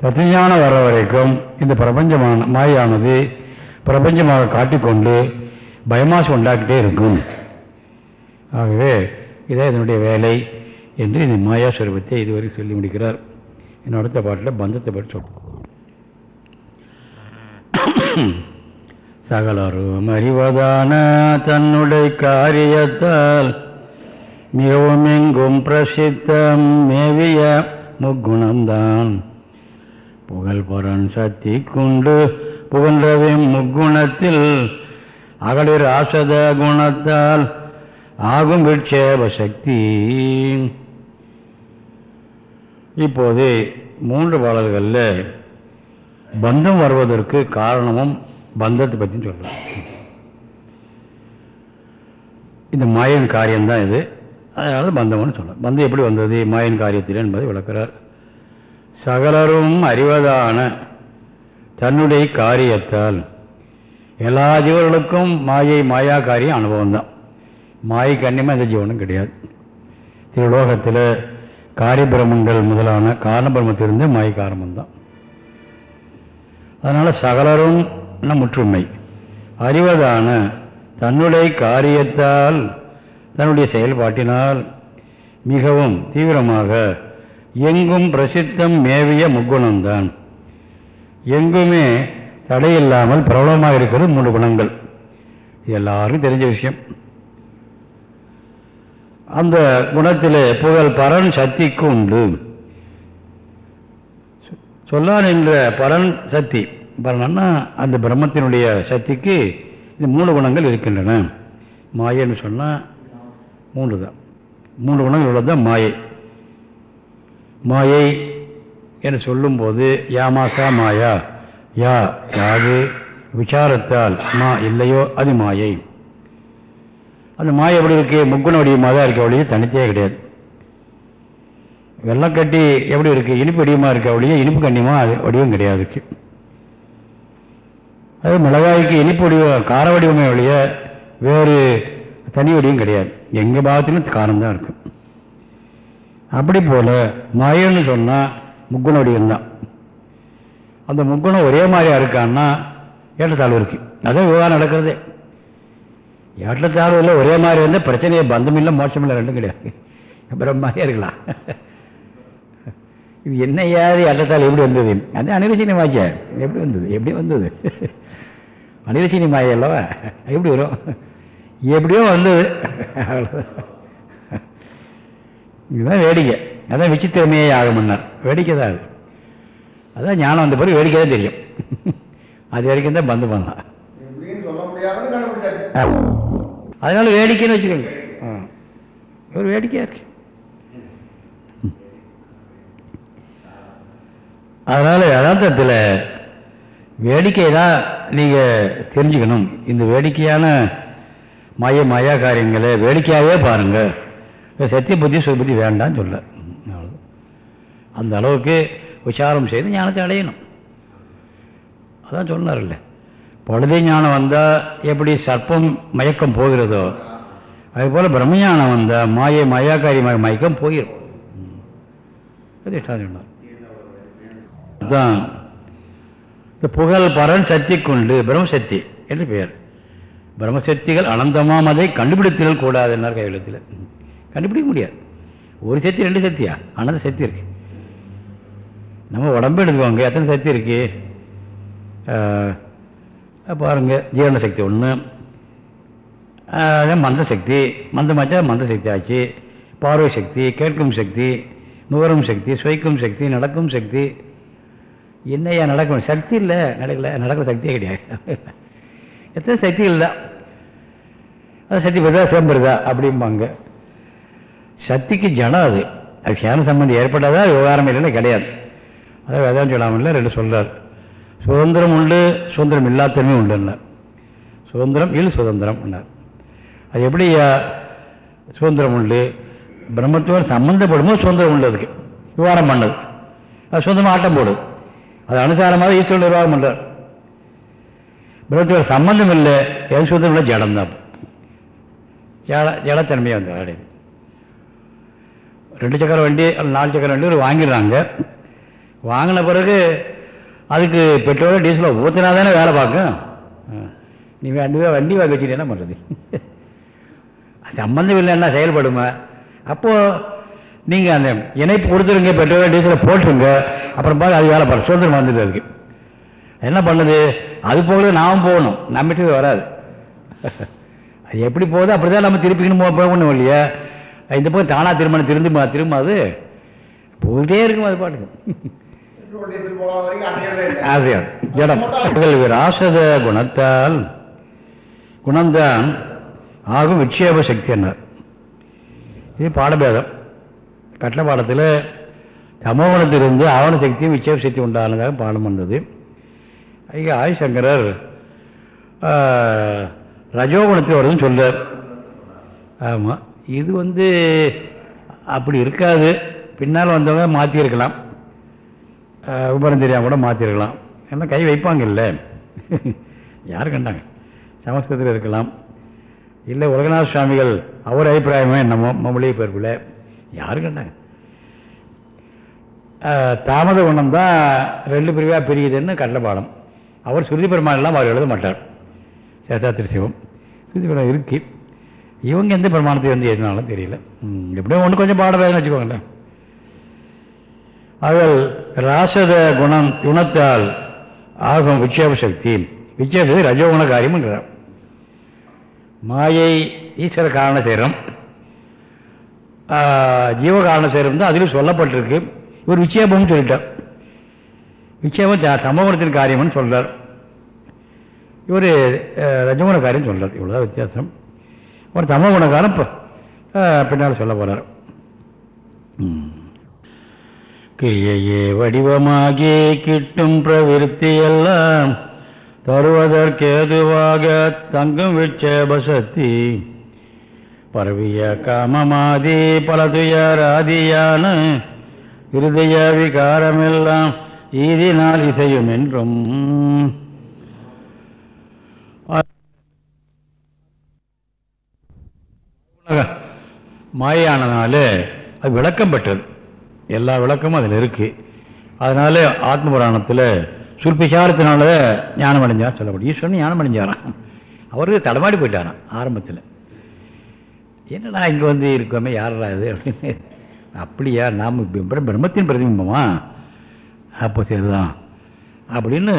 தத்துவஞானம் வர வரைக்கும் இந்த பிரபஞ்சமான மாயானது பிரபஞ்சமாக காட்டிக்கொண்டு பயமாசு உண்டாக்கிட்டே இருக்கும். ஆகவே இதான் இதனுடைய வேலை என்று இந்த மாயா சுரூபத்தை இதுவரை சொல்லி முடிக்கிறார். இன்னும் அடுத்த பாட்டில் பந்தத்தை பற்றி சொல்கிறோம் சகலரும் அறிவதான தன்னுடைய காரியத்தால் மிகவும் எங்கும் பிரசித்தம் மேவிய முக்குணம்தான். புகழ்பரன் சக்தி கொண்டு புகழ்ந்தவையும் முக்குணத்தில் அகலிர் ஆசத குணத்தால் ஆகும் விட்சேப சக்தி. இப்போது மூன்று பாடல்களில் பந்தம் வருவதற்கு காரணமும் பந்தத்தை பற்றி சொல்லலாம் இந்த மாயின் காரியம்தான் இது. அதனால பந்தம்னு சொன்னார் பந்தம் எப்படி வந்தது மாயின் காரியத்தில் என்பதை விளக்கிறார். சகலரும் அறிவதான தன்னுடைய காரியத்தால் எல்லா ஜீவர்களுக்கும் மாயை மாயா காரியம் அனுபவம் தான். மாயை கண்ணியமாக எந்த ஜீவனும் கிடையாது. திருலோகத்தில் காரியபிரமங்கள் முதலான காரணபிரமத்திலிருந்து மாய காரணம்தான் அதனால் சகலரும் முற்றுமை. அறிவதான தன்னுடைய காரியத்தால் தன்னுடைய செயல்பாட்டினால் மிகவும் தீவிரமாக எங்கும் பிரசித்தம் மேவிய முக்குணம்தான். எங்குமே தடையில்லாமல் பிரபலமாக இருக்கிறது மூன்று குணங்கள். எல்லாருக்கும் தெரிஞ்ச விஷயம். அந்த குணத்தில் புகழ் பரன் சக்திக்கு உண்டு. சொல்லான் என்ற பரன் சக்தி பரன்னா அந்த பிரம்மத்தினுடைய சக்திக்கு இந்த மூணு குணங்கள் இருக்கின்றன. மாயன்னு சொன்னால் மூன்று தான் மூன்று குணங்கள் உள்ளது தான் மாயை. மாயை என்று சொல்லும்போது யாமாசா மாயா யா. யாது விசாரத்தால் மா இல்லையோ அது மாயை. அந்த மாயை எப்படி இருக்கு? முக்குண வடிவமாக தான் இருக்க ஒழிய தனித்தே கிடையாது. வெள்ளக்கட்டி எப்படி இருக்குது இனிப்பு வடிவமாக இருக்க ஒழிய இனிப்பு கண்ணியமாக அது வடிவம் கிடையாது இருக்கு. அது மிளகாய்க்கு இனிப்பு வடிவம் கார வடிவமே ஒழிய வேறு தனி வடிவம் கிடையாது. எங்க பாகத்திலும் காரணம் தான் இருக்கும் அப்படி போல் மயன்னு சொன்னால் முக்குண தான் அந்த முக்குணம் ஒரே மாதிரியாக இருக்கான்னா ஏற்றத்தாழ்வு இருக்கு. அதான் விவகாரம் நடக்கிறதே. ஏற்றத்தாழ்வு இல்லை ஒரே மாதிரி இருந்தால் பிரச்சனையை பந்தம் இல்லை மோட்சம் இல்லை ரெண்டும் கிடையாது. பிரம்மாவே இருக்கலாம். இது என்ன யாரு ஏற்றத்தாழ்வு எப்படி வந்தது? அது அனிரசீனி மாய்ச்ச எப்படி வந்தது? எப்படி வந்தது? அனிரசீனி மாய அல்லவா? எப்படி வரும்? எப்படியோ வந்தது. இதுதான் வேடிக்கை. அதான் விசித்திரமையே ஆகமன்னார் வேடிக்கை தான் அது. அதான் ஞானம் வந்த பிறகு வேடிக்கை தான் தெரியும். அது வரைக்கும் தான் பந்து பண்ணலாம். அதனால வேடிக்கைன்னு வச்சுக்கோங்க. ஒரு வேடிக்கையாக இருக்கு. அதனால் யதார்த்தத்தில் வேடிக்கை தான் நீங்கள் தெரிஞ்சுக்கணும். இந்த வேடிக்கையான மாய மாயா காரியங்களை வேடிக்கையாகவே பாருங்கள் சத்திய புத்தி சுபுத்தி வேண்டாம்னு சொல்ல. அந்த அளவுக்கு விசாரம் செய்து ஞானத்தை அடையணும். அதான் சொன்னார்ல. பழுதை ஞானம் வந்தால் எப்படி சர்ப்பம் மயக்கம் போகிறதோ அதுபோல் பிரம்மஞானம் வந்தால் மாயை மாயாக்காரி மயக்கம் போயிடும் அது சொன்னார். அதுதான் இந்த புகழ் பரன் சக்தி கொண்டு பிரம்மசக்தி என்று பெயர். பிரம்மசக்திகள் அனந்தமாம் அதை கண்டுபிடித்தல் கூடாது என்னார் கைவிளத்தில் கண்டுபிடிக்க முடியாது. ஒரு சக்தி ரெண்டு சக்தியா? அனந்த சக்தி இருக்குது நம்ம உடம்பு எடுத்துக்கோங்க எத்தனை சக்தி இருக்குது பாருங்கள் ஜீரண சக்தி ஒன்று மந்த சக்தி. மந்தமாச்சா மந்த சக்தி ஆச்சு. பார்வை சக்தி கேட்கும் சக்தி நுகரும் சக்தி சுவைக்கும் சக்தி நடக்கும் சக்தி. என்னையா நடக்கும்? சக்தி இல்லை நடக்கலை நடக்கிற சக்தியே கிடையாது. எத்தனை சக்தி இல்லை? அது சக்தி பெறுதா சேம்பருதா? அப்படிம்பாங்க. சக்திக்கு ஜனம் அது. அது சேன சம்பந்தம் ஏற்பட்டாதான் விவகாரம் இல்லைன்னா கிடையாது. அதான் வேதாந்தம் சொல்லாமல் ரெண்டு சொல்கிறார் சுதந்திரம் உண்டு சுதந்திரம் இல்லாத்தமே உண்டுன்னார். சுதந்திரம் இல் சுதந்திரம் அது எப்படி சுதந்திரம் உண்டு? பிரம்மத்தோடு சம்மந்தப்படும்போது சுதந்திரம் உண்டு அதுக்கு. விவகாரம் பண்ணது. அது சுதந்திரமாக ஆட்டம் போடுது. அது அனுசாரமாக ஈஸ்வரன் நிர்வாகம் பண்ணுறார் பிரம்மத்தோட சம்பந்தம் இல்லை எது சுதந்திரம் இல்லை ஜடம்தான் ஜட ஜடத்தன்மையாக வந்து அடையுது ரெண்டு சக்கர வண்டி நாலு சக்கர வண்டி ஒரு வாங்கிடுறாங்க வாங்கின பிறகு அதுக்கு பெட்ரோல் டீசலோ ஊற்றினா தானே வேலை பார்க்கும் நீ வண்டி வண்டி வாங்கி வச்சுட்டு என்ன பண்ணுறது சம்மந்தம் இல்லைன்னா செயல்படுமா அப்போது நீங்கள் அந்த இணைப்பு கொடுத்துருங்க பெட்ரோல் டீசலை போட்டுருங்க அப்புறம் பார்த்து அது வேலை பார்த்து சுதந்திரம் வந்துட்டு அதுக்கு என்ன பண்ணுது? அது போக நாம் போகணும். நம்மகிட்ட வராது. அது எப்படி போகுது? அப்படி தான் நம்ம திருப்பிக்கணும் போகணும் இல்லையா? இந்த போய் தானாக திருமணம் திரும்ப திரும்ப அது போயிட்டே இருக்கும் அது பாட்டுக்கு. அது ஜடம் விராசத குணத்தால் குணம்தான் ஆகும் விட்சேப சக்தி என்னார். இது பாடபேதம். கட்டள பாடத்தில் தமோகுணத்திலிருந்து ஆவண சக்தியும் விட்சேப சக்தி உண்டானதாக பாடம் வந்தது. ஐயா ஆதிசங்கரர் ரஜோகுணத்தில் வருதுன்னு சொல்கிறார் ஆமாம் இது வந்து அப்படி இருக்காது. பின்னால் வந்தவங்க மாற்றியிருக்கலாம் விபரம் தெரியாமல் கூட மாற்றிருக்கலாம் ஏன்னா கை வைப்பாங்க இல்லை யார் கண்டாங்க? சமஸ்கிருதத்தில் இருக்கலாம். இல்லை உலகநாத சுவாமிகள் அவர் அபிப்பிராயமே என்னமோ மொழியை பெருப்பில் யார் கண்டாங்க? தாமத குணம் தான் ரெண்டு பிரிவாக பிரியுதுன்னு கட்டபாடம் அவர் சுருதி பெருமானெல்லாம் அவர் எழுத மாட்டார். சேதாத்திரி சிவம். சுருதி பெருமாள் இருக்கு. இவங்க எந்த பிரமாணத்தை வந்து எழுதினாலும் தெரியல. எப்படியும் எப்படியோ ஒன்று கொஞ்சம் பாட வேணும்னு வச்சுக்கோங்களேன். அவள் ராசத குணம் குணத்தால் ஆகும் விட்சேப சக்தி. விட்சேப ரஜோகுண காரியம்ங்கிறார். மாயை ஈஸ்வர காரண சேரம். ஜீவ காரண சேரம் தான் அதிலும் சொல்லப்பட்டிருக்கு. ஒரு விட்சேபம்னு சொல்லிட்டான் நிச்சயமாக த- காரியம்னு சொல்கிறார் இவர் ரஜகுண காரியம் சொல்றார். இவ்வளோதான் வித்தியாசம். ஒரு தமோ குணக்காரன் பின்னால் சொல்ல போகிறார் கிரியையே வடிவமாகி கிட்டும் பிரவிற்த்தி எல்லாம் தருவதற்கேதுவாக தங்கும் விட்சேபசக்தி. பரவிய காமமாதி பல துயராதியான இருதய விகாரமெல்லாம் ஈதினால் இசையும் என்றும் மாயானதுனால அது விளக்கம் பெற்றது. எல்லா விளக்கமும் அதில் இருக்கு. அதனால ஆத்ம புராணத்தில் சுற்பிசாரத்தினால ஞானம் அடைஞ்சார் சொல்லப்படும். ஈஸ்வரன் ஞானம் அடைஞ்சாராம் அவருக்கு தடமாடி போயிட்டாராம் ஆரம்பத்தில். என்னடா இங்கே வந்து இருக்கோமே யாரா இது அப்படின்னு. அப்படியா நாம் பிரம்மத்தின் பிரதிபிம்பமா? அப்போ சரிதான். அப்படின்னு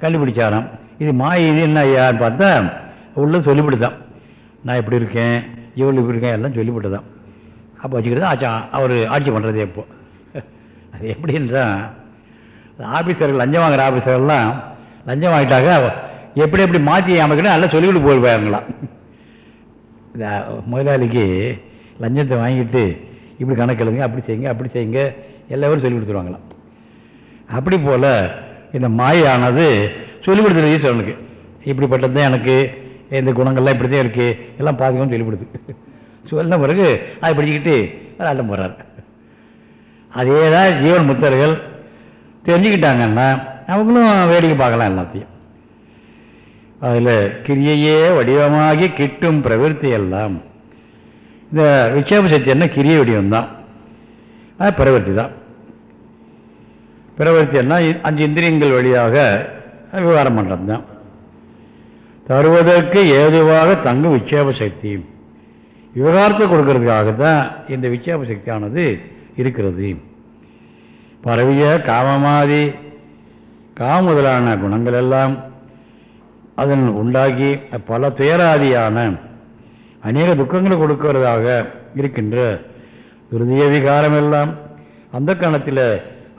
கண்டுபிடிச்சாராம் இது மாய இது என்ன ஐயான்னு பார்த்தா உள்ள சொல்லிவிடுதான் நான் இப்படி இருக்கேன் இவ்வளோ இப்படி இருக்கேன் எல்லாம் சொல்லிவிட்டுதான். அப்போ வச்சுக்கிட்டு தான் அவர் ஆட்சி பண்ணுறதே இப்போ. அது எப்படின்றா ஆஃபீஸர்கள் லஞ்சம் வாங்குகிற ஆஃபீஸர்கள்லாம் லஞ்சம் வாங்கிட்டாக்க எப்படி எப்படி மாற்றி அமைக்கணும் நல்லா சொல்லிவிட்டு போயிருப்பாருங்களாம். இந்த முதலாளிக்கு லஞ்சத்தை வாங்கிட்டு இப்படி கணக்கு எழுதுங்க அப்படி செய்யுங்க அப்படி செய்யுங்க எல்லாரும் சொல்லி கொடுத்துருவாங்களாம் அப்படி போல் இந்த மாயானது சொல்லி கொடுத்துருது ஈஸ்வரனுக்கு இப்படிப்பட்டது தான் எனக்கு இந்த குணங்கள்லாம் இப்படி தான் இருக்குது எல்லாம் பாதுகாப்பு சொல்லி கொடுத்து சொன்ன பிறகு அதை பிடிச்சிக்கிட்டு விளாட்டம் போகிறார் அதே தான் ஜீவன் முத்தர்கள் தெரிஞ்சுக்கிட்டாங்கன்னா அவங்களும் வேடிக்கை பார்க்கலாம் எல்லாத்தையும். அதில் கிரியையே வடிவமாகி கிட்டும் பிரவிற்த்தி எல்லாம் இந்த விக்ஷேப சக்தி என்ன? கிரிய வடிவம்தான். அது பிரவர்த்தி தான் பிரவர்த்தின்னா அஞ்சு இந்திரியங்கள் வழியாக விவகாரம் பண்ணுறது தான் தருவதற்கு ஏதுவாக தங்கும் விட்சேப சக்தி விவகாரத்தை கொடுக்கறதுக்காக தான் இந்த விட்சேப சக்தியானது இருக்கிறது. பரவிய காமமாதி காம முதலான குணங்கள் எல்லாம் அதன் உண்டாகி பல துயராதியான அநேக துக்கங்களை கொடுக்கிறதாக இருக்கின்ற இருதய விகாரம் எல்லாம் அந்த கணத்தில்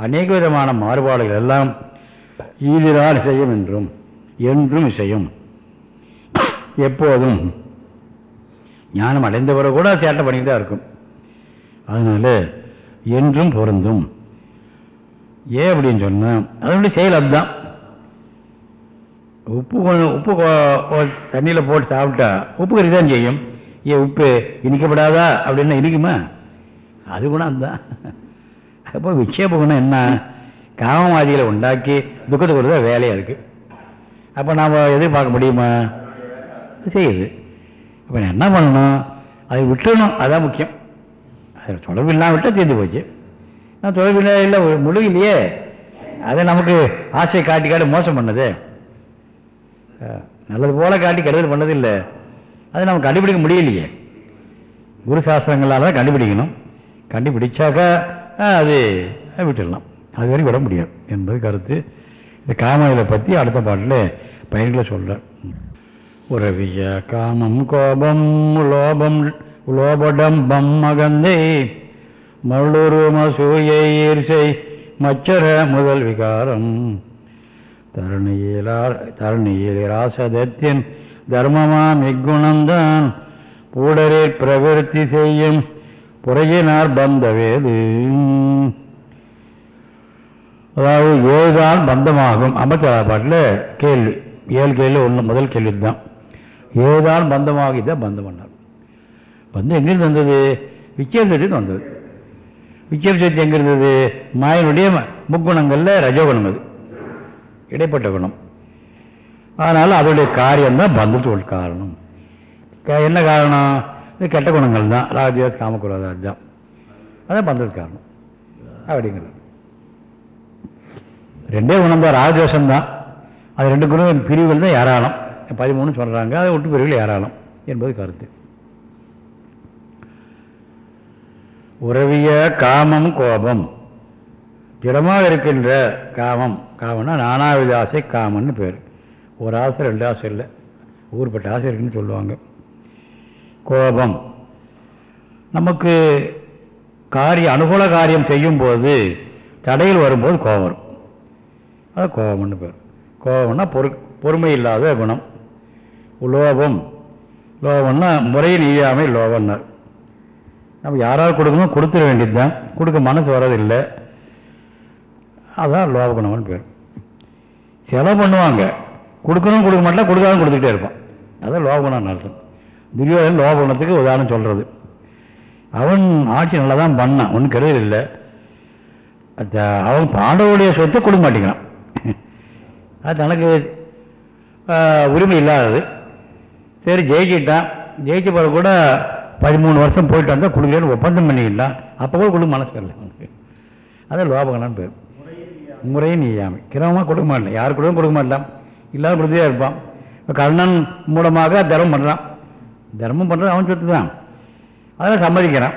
அநேக விதமான மாறுபாடுகள் எல்லாம் ஈதிரால் இசையும் என்றும் என்றும் இசையும். எப்போதும் ஞானம் அடைந்தவரை கூட சேட்டை பண்ணிக்கிட்டு தான் இருக்கும். அதனால் என்றும் பொருந்தும். ஏன் அப்படின்னு சொன்னால் அதனுடைய செயல் அதுதான். உப்பு உப்பு தண்ணியில் போட்டு சாப்பிட்டா உப்பு கறி தான் செய்யும். ஏன் உப்பு இனிக்கப்படாதா அப்படின்னா இனிக்குமா? அது குணம் தான் அப்போ விக்ஷேபம்னா என்ன? காமவாதிகளை உண்டாக்கி துக்கத்தை கொடுத்தா வேலையாக இருக்குது அப்போ நாம் எதிர்பார்க்க முடியுமா? செய்யுது. இப்போ என்ன பண்ணணும்? அதை விட்டுணும் அதுதான் முக்கியம். அது தொடர்பு இல்லாமல் விட்டால் தீர்ந்து போச்சு. நான் தொடர்பு இல்லை இல்லை இல்லையே. அதை நமக்கு ஆசையை காட்டி காட்டி மோசம் பண்ணது. நல்லது போல காட்டி கெடுதல் பண்ணதில்லை அதை நம்ம கண்டுபிடிக்க முடியலையே. குரு சாஸ்திரங்களால் தான் கண்டுபிடிக்கணும். கண்டுபிடிச்சாக்கா அது விட்டுடலாம். அது வரைக்கும் விட முடியாது என்பது கருத்து. இந்த காமங்களை பற்றி அடுத்த பாட்டில் பயன்களை சொல்கிறேன் உறவிய காமம் கோபம் லோபம் லோபடம்பம் மகந்தை மருளுரு மசூயை ஈர்சை மச்சர முதல் விகாரம். தரணியிலா தருணியில் ராசதத்தின் தர்மமாம் இக்குணம்தான். பூடரில் பிரவிற்த்தி செய்யும் புறையினார் பந்தவேது. அதாவது ஏதுதான் பந்தமாகும். ஐம்பத்தி பாட்டில் கேள்வி. ஏழு கேள்வி ஒன்று முதல் கேள்வி தான் ஏதான் பந்தமாக தான் பந்தம் பண்ணார். பந்தம் எங்கிருந்து வந்தது? விச்சேபசக்தி வந்தது. விச்சேபசக்தி எங்கே இருந்தது? மாயனுடைய முக்குணங்களில் ரஜோகுணம் அது. இடைப்பட்ட குணம். அதனால் அதனுடைய காரியம்தான் பந்தத்து காரணம். க- என்ன காரணம்? இது கெட்ட குணங்கள் தான். ராஜ்யாஸ் காமக்குரோதாஸ் தான் அதான் பந்தது காரணம். அப்படிங்கிறது. ரெண்டே குணம் தான் ராஜதோஷம் தான். அது ரெண்டு குணம் பிரிவுகள் தான் ஏராளம். பதிமூணு சொல்கிறாங்க அது ஒட்டு பிரிவுகள் ஏராளம் என்பது கருத்து. உறவிய காமம் கோபம். திடமாக இருக்கின்ற காமம் காமம்னா நானாவித ஆசை காமன்னு பேர். ஒரு ஆசை ரெண்டு ஆசை இல்லை. ஊர்பட்ட ஆசை இருக்குன்னு சொல்லுவாங்க. கோபம். நமக்கு காரியம் அனுகூல காரியம் செய்யும்போது தடையில் வரும்போது கோபம் வரும். அது கோபம்னு பேர். கோபம்னா பொறு பொறுமை இல்லாத குணம். லோபம். லோபம்னா முறையில் ஈயாமை லோபம்னார். நம்ம யாராவது கொடுக்கணும் கொடுத்துட வேண்டியது தான் கொடுக்க மனசு வரதில்லை அதுதான் லோப குணம்னு பேர். செலவு பண்ணுவாங்க. கொடுக்கணும் கொடுக்க மாட்டேன் கொடுக்காம கொடுத்துக்கிட்டே இருப்பான் அதான் லோபகுணம்னு அர்த்தம். துரியோதன் லோபகுணத்துக்கு உதாரணம் சொல்கிறது அவன் ஆட்சி நல்லா தான் பண்ணான் ஒன்றும் கருதல் இல்லை. அத்த அவன் பாண்டவருடைய சொத்தை கொடுக்க மாட்டேங்கிறான். அது தனக்கு உரிமை இல்லாதது. சரி ஜெயிச்சிட்டான். ஜெயிச்ச பிறகு கூட பதிமூணு வருஷம் போயிட்டு வந்தால் கொடுக்கலன்னு ஒப்பந்தம் பண்ணிக்கிட்டான். அப்போ கூட கொடுக்க மனசு வரல அவனுக்கு. அதான் லோபகனான்னு பேர். முறையும் நீயாமை. கிரமமாக கொடுக்க மாட்டேன். யாரு கூடவும் கொடுக்க மாட்டான். இல்லாத கொடுத்தே இருப்பான். இப்போ கர்ணன் மூலமாக தரம் பண்ணுறான் தர்மம் பண்ணுறது அவன் சொத்து தான் அதெல்லாம் சம்மதிக்கிறான்.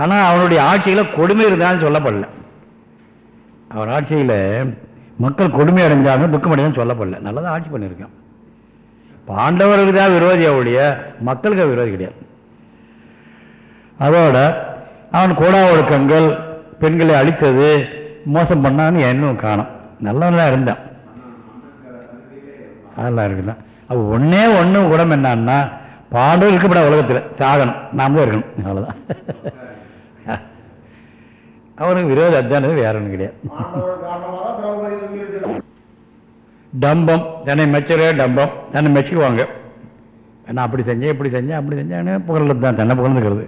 ஆனால் அவனுடைய ஆட்சியில் கொடுமை இருந்தான்னு சொல்லப்படல. அவன் ஆட்சியில் மக்கள் கொடுமை அடைஞ்சாங்க துக்கம் அடைஞ்சான்னு சொல்லப்படல. நல்லதாக ஆட்சி பண்ணியிருக்கான். பாண்டவர்களுக்கு தான் விரோதி அவளுடைய மக்களுக்கு விரோதி கிடையாது. அதோட அவன் கூடா ஒழுக்கங்கள் பெண்களை அழித்தது மோசம் பண்ணான்னு என்னும் காணும். நல்லவனா இருந்தான். அதெல்லாம் இருக்குதான். அப்போ ஒன்றே ஒன்று உடம்பு என்னன்னா பாண்டவர் இருக்கப்பட உலகத்தில். சாகணும். நாம் தான் இருக்கணும். அவ்வளோதான் அவனுக்கு விரோத அத்தானது வேற ஒன்றும் கிடையாது. டம்பம். தன்னை மெச்சரே டம்பம். தன்னை மெச்சுக்குவாங்க. நான் அப்படி செஞ்சேன் இப்படி செஞ்சேன் அப்படி செஞ்சேன்னு புகழ்றது தான். தன்னை புகழ்ந்துக்கிறது.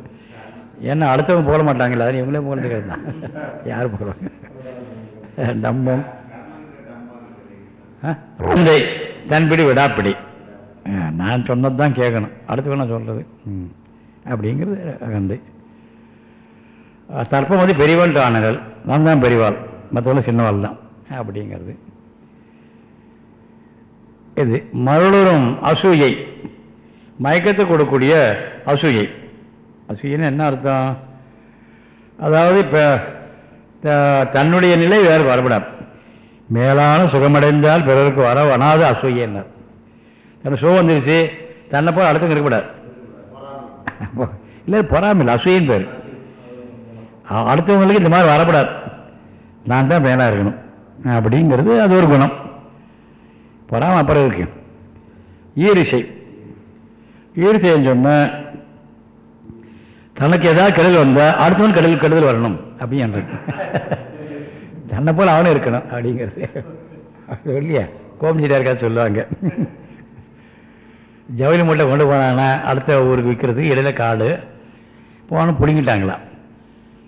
ஏன்னா அடுத்தவங்க புகழ மாட்டாங்களா அதை இவங்களே புகழ்ந்துக்கிறது தான். யார் புகழ்வாங்க? டம்பம். தன்பிடி விடாப்பிடி. நான் சொன்னது தான் கேட்கணும். அடுத்தவங்க நான் சொல்கிறது ம். அப்படிங்கிறது அகந்தை. தர்ப்பம் வந்து பெரியவாள் ஆனகள் நான் தான் பெரியவாள் மற்றவங்க சின்னவாள் தான். அப்படிங்கிறது. இது மருளுறும் அசூயை. மயக்கத்தை கொடுக்கக்கூடிய அசூயை. அசூயின்னு என்ன அர்த்தம்? அதாவது இப்போ தன்னுடைய நிலை வேறு வரப்படாது மேலான சுகமடைந்தால் பிறருக்கு வர வனாத அசூயன்னார். தனக்கு சுகம் வந்துருச்சு. தன்னை போல் அடுத்தவங்க இருக்கக்கூடாது இல்லை பொறாமல் அசூயின் பேர். அடுத்தவங்களுக்கு இந்த மாதிரி வரக்கூடாது. நான் தான் மேலாக இருக்கணும். அப்படிங்கிறது அது ஒரு குணம். பொறாமல் அப்புறம் இருக்கு. ஈரிசை. ஈரிசைன்னு சொன்னால் தனக்கு ஏதாவது கெடுதல் வந்தால் அடுத்தவன் கெடுதல் கெடுதல் வரணும். அப்படின்னு தன்னை போல் அவனும் இருக்கணும் அப்படிங்கிறது. அது இல்லையா கோபிச்சிட்டா இருக்கா சொல்லுவாங்க. ஜவுளி மூட்டை கொண்டு போனாங்கன்னா அடுத்த ஊருக்கு விற்கிறதுக்கு இடையில காடு. போனோம் பிடிங்கிட்டாங்களாம்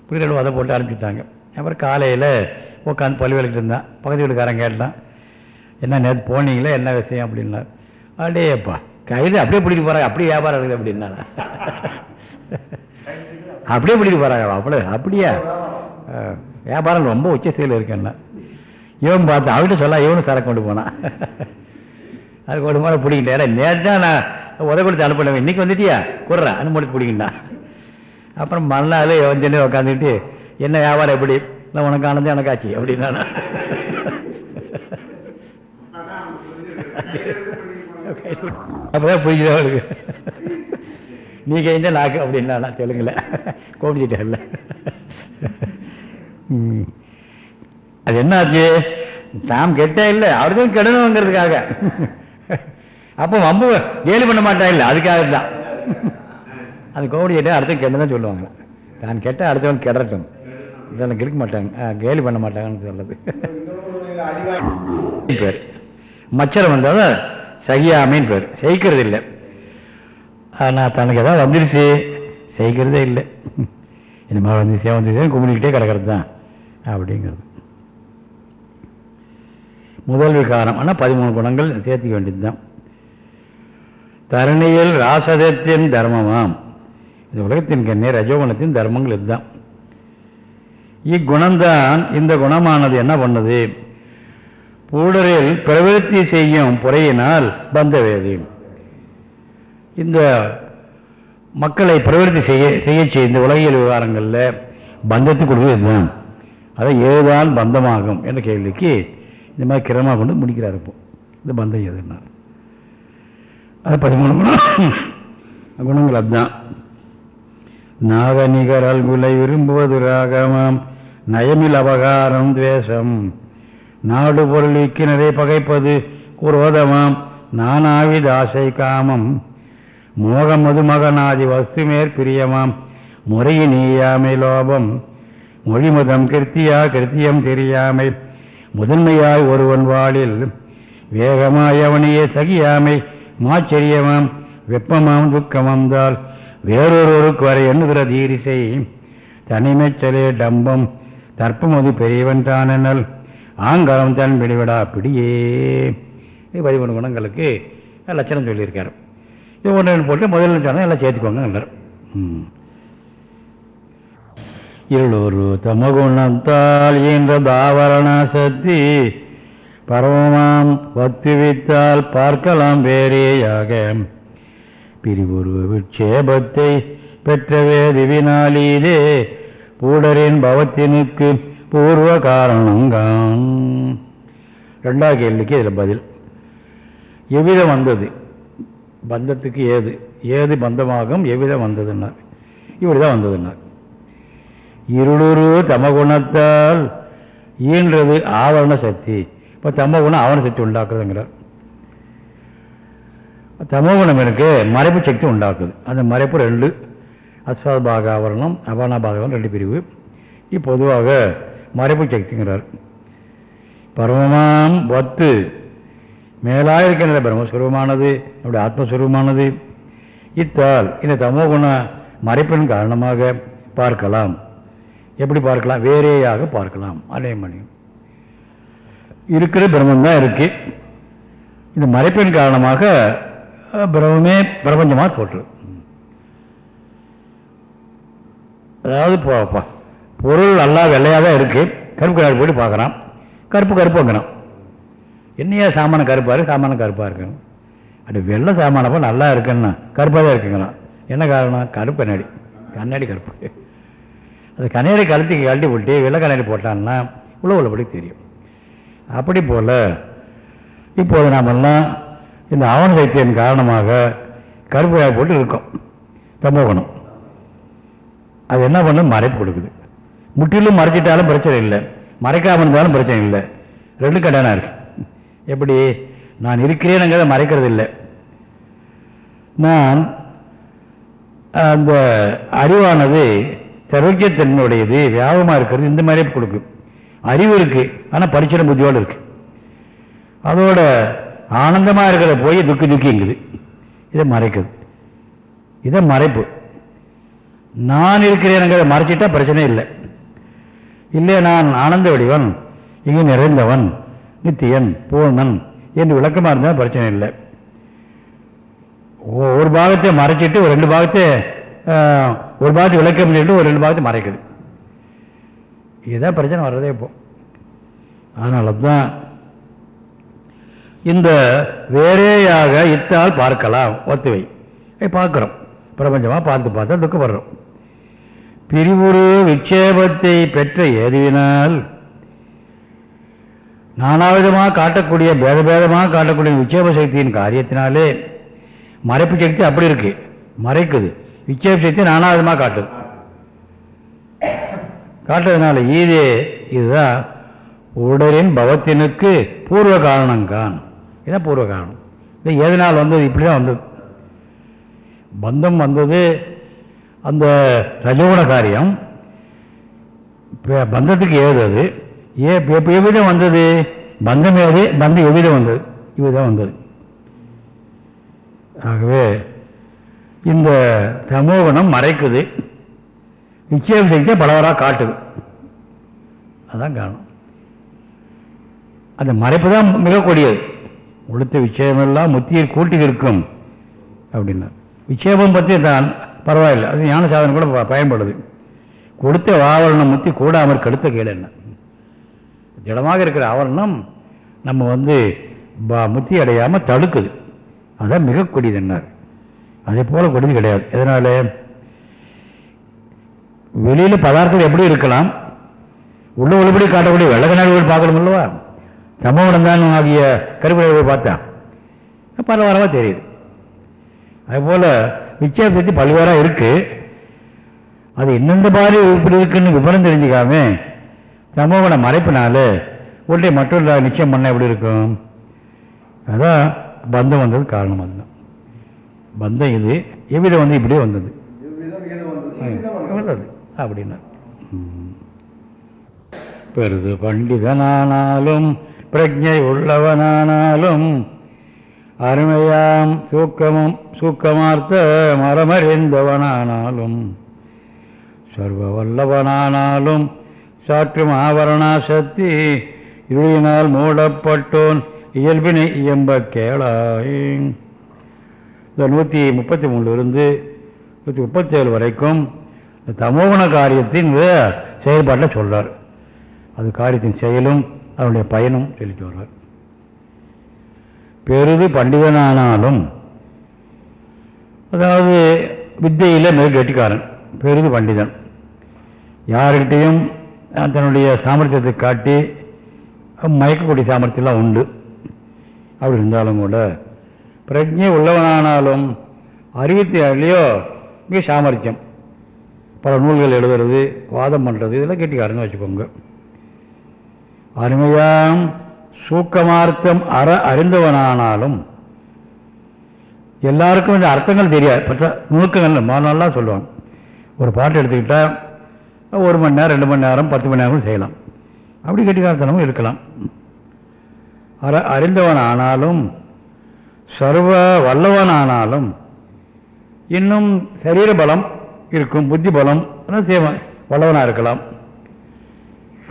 பிடிக்கிட்டு அதை போட்டு அனுப்பிச்சிட்டாங்க. அப்புறம் காலையில் உட்காந்து பள்ளி விளக்கிட்டு இருந்தான். பக்கத்து வீட்டுக்காரன் கேட்டான் என்ன நேற்று போனீங்களே? என்ன விஷயம்? அப்படின்னா அடேப்பா கையில் அப்படியே பிடிக்க போகிறாங்க அப்படியே வியாபாரம் இருக்குது அப்படின்னா. அப்படியே பிடிக்க போகிறாங்க அப்படி அப்படியா? வியாபாரம் ரொம்ப உச்ச செயல் இருக்குன்னா. இவன் பார்த்து அவன்கிட்ட சொல்ல இவனும் சரக்கு கொண்டு போனான். அது முறை போனால் பிடிக்கிட்டேன் நேற்று தான் நான் உதவி கொடுத்து அனுப்பினேன் இன்னைக்கு வந்துட்டியா? குடுறா அனுமதி பிடிக்கிட்டான் அப்புறம் மறுநாள் வந்து உட்காந்துக்கிட்டு என்ன வியாபாரம் எப்படி? இல்லை உனக்கு ஆனது எனக்கு ஆச்சு அப்படின்னா அப்போதான் புரியுது அவளுக்கு. நீ கைந்த நாக்கு அப்படின்னா தெலுங்குல. கோபிச்சிட்டேன்ல. அது என்ன ஆச்சு தாம் கெட்டே இல்லை. அவருக்கும் கெடணுங்கிறதுக்காக. அப்போ வம்பு கேலி பண்ண மாட்டா இல்லை அதுக்காக தான். அது கோவடி கேட்டால் அடுத்த கெட்டதான் சொல்லுவாங்க. தான் கேட்டால் அடுத்தவன் கெடட்டும் இதெல்லாம் கிறுக்க மாட்டாங்க ஆ, கேலி பண்ண மாட்டாங்கன்னு சொல்லுது பேர். மச்சரம் வந்தால் சகியாமைன்னு பேர். செய்கிறது இல்லை. ஆனால் தனக்கு ஏதாவது வந்துருச்சு. செய்கிறதே இல்லை. இந்த மாதிரி வந்து வந்துச்சு கும்பிட்டுக்கிட்டே கிடக்கிறது தான் அப்படிங்கிறது. முதல் விகாரம். ஆனால் பதிமூணு குணங்கள் சேர்த்துக்க வேண்டியது தான் தரணியில் ராசதத்தின் தர்மமாம். இந்த உலகத்தின் கண்ணே ரஜோகுணத்தின் தர்மங்கள் இதுதான். இக்குணம்தான் இந்த குணமானது என்ன பண்ணுது? பூடரில் பிரவருத்தி செய்யும் புறையினால் பந்தவேதி இந்த மக்களை பிரவருத்தி செய்ய செய்ய செய்ய இந்த உலகியல் விவகாரங்களில் பந்தத்துக்கு கொடுக்குறது இதுதான். அதை ஏதுதான் பந்தமாகும் என்ற கேள்விக்கு இந்த மாதிரி கிரமமாக கொண்டு முடிக்கிறார் இப்போ. இந்த பந்தம் எதுன்னா? அது பதிமூணு குணம் குணங்கள் அதுதான் நாகநிகர் அல்குலை விரும்புவது ராகமாம். நயமில் அபகாரம் துவேஷம். நாடு பொருள் விக்கினரை பகைப்பது குரோதமாம். நானாவித ஆசை காமம். மோக மதுமகனாதி வஸ்து மேற்பிரியமாம் முறையினியாமை லோபம். மொழிமுதம் கிருத்தியா கிருத்தியம் தெரியாமை. முதன்மையாய் ஒருவன் வாழில். வேகமாய் அவனையே சகியாமை. மாச்சரியமாம் வெப்பமாம் துக்கமந்தால் வேறொருவருக்கு வரை எண்ணுகிற தீரிசை. தனிமைச்சலே டம்பம் தற்பமது பெரியவன் தானெனல் ஆங்காரம் தான் வெளிவிடா பிடியே. பதிமூணு குணங்களுக்கு லட்சணம் சொல்லியிருக்காரு. இது ஒன்று போட்டு முதல்ல சொன்னால் எல்லாம் சேர்த்துக்கோங்க எல்லாரும். ம். தமகுணத்தால் என்ற தாவரண சக்தி பரவமாம் வத்துவித்தால் பார்க்கலாம் வேறேயாக. பிரிவுரு விட்சேபத்தை பெற்றவே வேதிவினாலீதே பூடரின் பவத்தினுக்கு பூர்வ காரணங்கான். ரெண்டாவது கேள்விக்கு இதில் பதில். எவ்விதம் வந்தது? பந்தத்துக்கு ஏது? ஏது பந்தமாகும்? எவ்விதம் வந்ததுன்னார். இப்படி தான் வந்ததுன்னார். இருளுரு தமகுணத்தால் ஈன்றது ஆவரண சக்தி. இப்போ தமோகுணம் ஆவரண சக்தி உண்டாக்குதுங்கிறார் தமோகுணம் எனக்கு மறைப்பு சக்தி உண்டாக்குது. அந்த மறைப்பு ரெண்டு அஸ்வாபாக ஆவரணம் அபானாபாகவரம் ரெண்டு பிரிவு. இது பொதுவாக மறைப்பு சக்திங்கிறார். பரமமாம் வத்து மேலாக இருக்கின்ற பிரம்மஸ்வரூபமானது நம்முடைய ஆத்மஸ்வரூபமானது. இத்தால் இந்த தமோகுண மறைப்பின் காரணமாக பார்க்கலாம். எப்படி பார்க்கலாம்? வேறேயாக பார்க்கலாம். அலையம் பண்ணியும் இருக்கிற பிரம்மந்தான் இருக்குது இந்த மறைப்பின் காரணமாக பிரம்மே பிரபஞ்சமாக தோற்று. அதாவது இப்போ பொருள் நல்லா வெள்ளையாக தான் இருக்குது கருப்பு கலர் போட்டு பார்க்குறான். கருப்பு கருப்புங்கிறான் என்னையா சாமான கருப்பாக இருக்குது சாமான கருப்பாக இருக்கணும். அப்படி வெள்ளை சாமானப்போ நல்லா இருக்குன்னா கருப்பாக தான் இருக்குங்கிறான் என்ன காரணம்? கருப்பு கண்ணாடி. கண்ணாடி கருப்பு. அது கண்ணாடி கழுத்தி கழட்டி போட்டு வெள்ளை கண்ணாடி போட்டான்னா உள்ள உள்ளபடி தெரியும். அப்படி போல் இப்போது நாமெல்லாம் இந்த ஆவண சைத்தியின் காரணமாக கருப்பு வேலை போட்டு இருக்கோம். தமோகுணம் அது என்ன பண்ணும் மறைப்பு கொடுக்குது. முற்றிலும் மறைச்சிட்டாலும் பிரச்சனை இல்லை. மறைக்காமல் இருந்தாலும் பிரச்சனை இல்லை. ரெண்டு கடனாக இருக்கு. எப்படி? நான் இருக்கிறேனுங்கிறத மறைக்கிறது இல்லை. நான் அந்த அறிவானது சர்வஜத்தன்மையுடையது வியாபகமாக இருக்கிறது இந்த மாதிரி கொடுக்கும் அறிவு இருக்குது ஆனால் படிச்சிட புத்தியோடு இருக்குது அதோட ஆனந்தமாக இருக்கிறத போய் துக்கி துக்கிங்குது இதை மறைக்குது. இதை மறைப்பு. நான் இருக்கிறேனுங்கிறத மறைச்சிட்டா பிரச்சனை இல்லை. இல்லை நான் ஆனந்த வடிவன் இங்கு நிறைந்தவன் நித்தியன் பூர்ணன் என்று விளக்கமாக இருந்தால் பிரச்சனை இல்லை. ஒ- ஒரு பாகத்தை மறைச்சிட்டு ஒரு ரெண்டு பாகத்தை ஒரு பாகத்தை விளக்கம் சொல்லிட்டு ஒரு ரெண்டு பாகத்தை மறைக்குது. இதுதான் பிரச்சனை வர்றதே இப்போ. அதனால தான் இந்த வேறேயாக இத்தால் பார்க்கலாம் ஒத்துவை பார்க்குறோம். பிரபஞ்சமாக பார்த்து பார்த்தா துக்கப்படுறோம் பிரிவுரு விட்சேபத்தை பெற்ற ஏதுவினால் நானாவிதமாக காட்டக்கூடிய பேத பேதமாக காட்டக்கூடிய விட்சேப சக்தியின் காரியத்தினாலே மறைப்பு சக்தி அப்படி இருக்கு. மறைக்குது. விட்சேப சக்தி நானாவிதமாக காட்டுது. காட்டுறதுனால ஈதே இதுதான் உடலின் பவத்தினுக்கு பூர்வ காரணங்கான் இதுதான் பூர்வ காரணம் இது எதனால் வந்தது? இப்படி தான் வந்தது. பந்தம் வந்தது அந்த ரஜோகுண காரியம். பந்தத்துக்கு ஏது அது? ஏ எவ்விதம் வந்தது? பந்தம் ஏது? பந்தம் எவ்விதம் வந்தது? இதுதான் வந்தது. ஆகவே இந்த தமோகுணம் மறைக்குது. நிச்சயம் சக்தியை பலவராக காட்டுது. அதான் காரணம். அந்த மறைப்பு தான் மிகக்கூடியது. உளுத்த விஷயமெல்லாம் முத்தியை கூட்டி இருக்கும் அப்படின்னா. விட்சேபம் பற்றி தான் பரவாயில்லை. அது ஞான சாதனம் கூட பயன்படுது. கொடுத்த ஆவரணம் முத்தி கூடாமல் கெடுத்த கீழே என்ன? திடமாக இருக்கிற ஆவரணம் நம்ம வந்து முத்தி அடையாமல் தடுக்குது. அதான் மிக கொடியது என்னார் அதே போல் கொடியது கிடையாது. எதனாலே? வெளியில் பதார்த்தம் எப்படி இருக்கலாம்? உள்ள உள்ளபடி காட்டக்கூடிய வெள்ள கண்ணாடி போய் பார்க்கணும் அல்லவா? சம்பவம் தான் ஆகிய கருப்பை போய் பார்த்தா பரவாயில்லவா தெரியுது. அதுபோல் பற்றி பல்வேறாக இருக்கு. அது எந்தெந்த மாதிரி இப்படி இருக்குன்னு விவரம் தெரிஞ்சுக்காம சம்பவனை மறைப்பினால உடனே மற்றொரு நிச்சயம் பண்ண எப்படி இருக்கும்? அதான் பந்தம் வந்தது காரணம் அதுதான். பந்தம் இது. எவ்விதம் வந்து இப்படியே வந்தது? அப்படின்னார் அப்படின்னா. பெருது பண்டிதனானாலும் பிரஜை உள்ளவனானாலும் அருமையாம் சூக்கமும் சூக்கமார்த்த மரமறிந்தவனானாலும் சர்வ வல்லவனானாலும் சாற்றும் ஆவரணா சக்தி இருளினால் மூடப்பட்டோன் இயல்பினை இயம்ப கேளாய். இந்த நூற்றி முப்பத்தி மூணுலேருந்து நூற்றி முப்பத்தேழு வரைக்கும் தமோகுண காரியத்தின் வே- செயல்பாட்டை சொல்றார். அது காரியத்தின் செயலும் அதனுடைய பயனும் சொல்லிட்டு வர்றார். பெரிது பண்டிதனானாலும் அதாவது வித்தையில் மிக கெட்டிக்காரன் பெரிது பண்டிதன். யாருக்கிட்டையும் தன்னுடைய சாமர்த்தியத்தை காட்டி மயக்கக்கூடிய சாமர்த்தியம்லாம் உண்டு. அப்படி இருந்தாலும் கூட பிரஜை உள்ளவனானாலும் அறிவித்தையோ மிக சாமர்த்தியம். பல நூல்கள் எழுதுறது வாதம் பண்ணுறது இதெல்லாம் கெட்டிக்காரன்னு வச்சுக்கோங்க. அருமையாம் சூக்கமார்த்தம் அற அறிந்தவனானாலும் எல்லாருக்கும் இந்த அர்த்தங்கள் தெரியாது. பற்ற நுணுக்கங்கள் மாநாளெலாம் சொல்லுவாங்க. ஒரு பாட்டு எடுத்துக்கிட்டால் ஒரு மணி நேரம் ரெண்டு மணி நேரம் பத்து மணி நேரம் செய்யலாம். அப்படி கெட்டிக்காரத்தனமும் இருக்கலாம். அற அறிந்தவன் ஆனாலும் சர்வ வல்லவன் ஆனாலும் இன்னும் சரீர பலம் இருக்கும் புத்தி பலம் எல்லாம் வல்லவனாக இருக்கலாம்.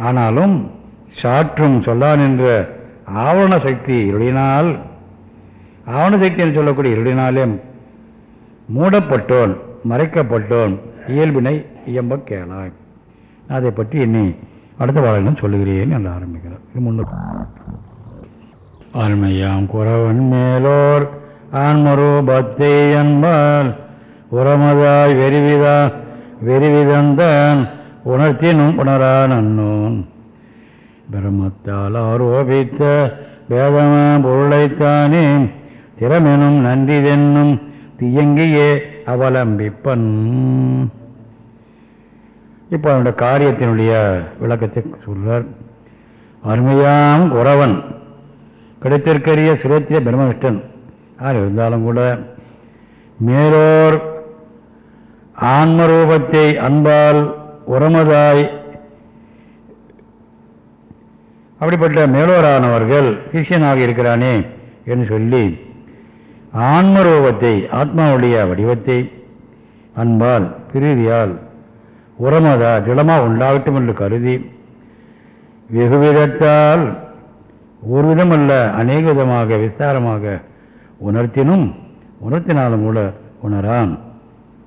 ஆனாலும் சாற்றும் சொல்லான் என்ற ஆவண சக்தி இருளினால் ஆவண சக்தி என்று சொல்லக்கூடிய இருளினாலே மூடப்பட்டோன் மறைக்கப்பட்டோன் இயல்பினை இயம்ப கேளாய் அதை பற்றி இனி அடுத்த பாடலும் சொல்லுகிறேன் என்று ஆரம்பிக்கிறார். இது முன்னு ஆண்மையாம் குறவன் மேலோர் ஆன்மரூபத்தை என்பால் உரமதாய் வெறிவிதா வெறிவிதந்தான் உணர்த்தினும் உணரான் அன்னோன் பிரம்மத்தால் ஆரோபித்த வேதம பொருளைத்தானே திறமெனும் நன்றிதென்னும் தியங்கியே அவலம்பிப்பன். இப்போ அவனுடைய காரியத்தினுடைய விளக்கத்தை சொல்றார். அருமையாம் குறவன் கிடைத்திற்கரிய சுரத்திய பிரம்மனிஷ்டன் யார் இருந்தாலும் கூட மேலோர் ஆன்மரூபத்தை அன்பால் உரமதாய். அப்படிப்பட்ட மேலோரானவர்கள் சிஷியனாக இருக்கிறானே என்று சொல்லி ஆன்மரூபத்தை ஆத்மாவுடைய வடிவத்தை அன்பால் பிரீதியால் உரமதா திடமாக உண்டாகட்டும் என்று கருதி வெகுவிதத்தால் ஒரு விதமல்ல அநேக விதமாக விஸ்தாரமாக உணர்த்தினும் உணர்த்தினாலும் கூட உணரான்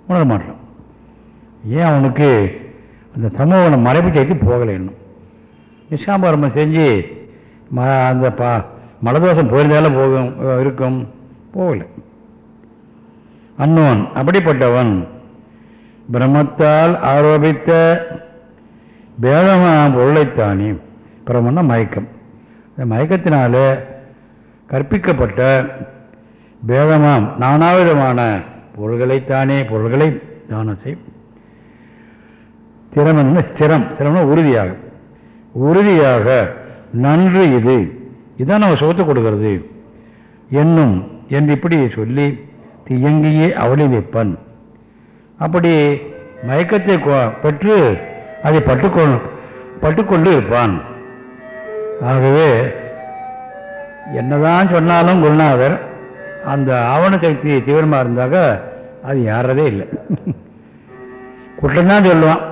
உணரமாட்டான். ஏன் அவனுக்கு அந்த தமோவனை மறைப்பு செய்து போகலை இன்னும்? நிஷாபாரம்பம் செஞ்சு ம அந்த பா மலதோஷம் போயிருந்தாலும் போகும் இருக்கும். போகலை. அன்னோன் அப்படிப்பட்டவன் பிரம்மத்தால் ஆரோபித்த பேதமான பொருளைத்தானே? பிரம்மன்னா மயக்கம். இந்த மயக்கத்தினால கற்பிக்கப்பட்ட பேதமாம் நானாவிதமான பொருள்களைத்தானே பொருள்களை தானம் ஸ்திரம் என்ன? ஸ்திரம் ஸ்திரம்னா உறுதியாக. உறுதியாக நன்று இது. இதான் நம்ம சுகத்தை கொடுக்கறது. என்னும் என்று இப்படி சொல்லி தியங்கியே அவளி வைப்பன். அப்படி மயக்கத்தை பெற்று அதை பட்டுக்கொ பட்டுக்கொண்டு இருப்பான். ஆகவே என்னதான் சொன்னாலும் குருநாதர் அந்த ஆவண சக்தி தீவிரமாக இருந்தாக்க அது யாரதே இல்லை. குற்றம்தான் சொல்லுவான்.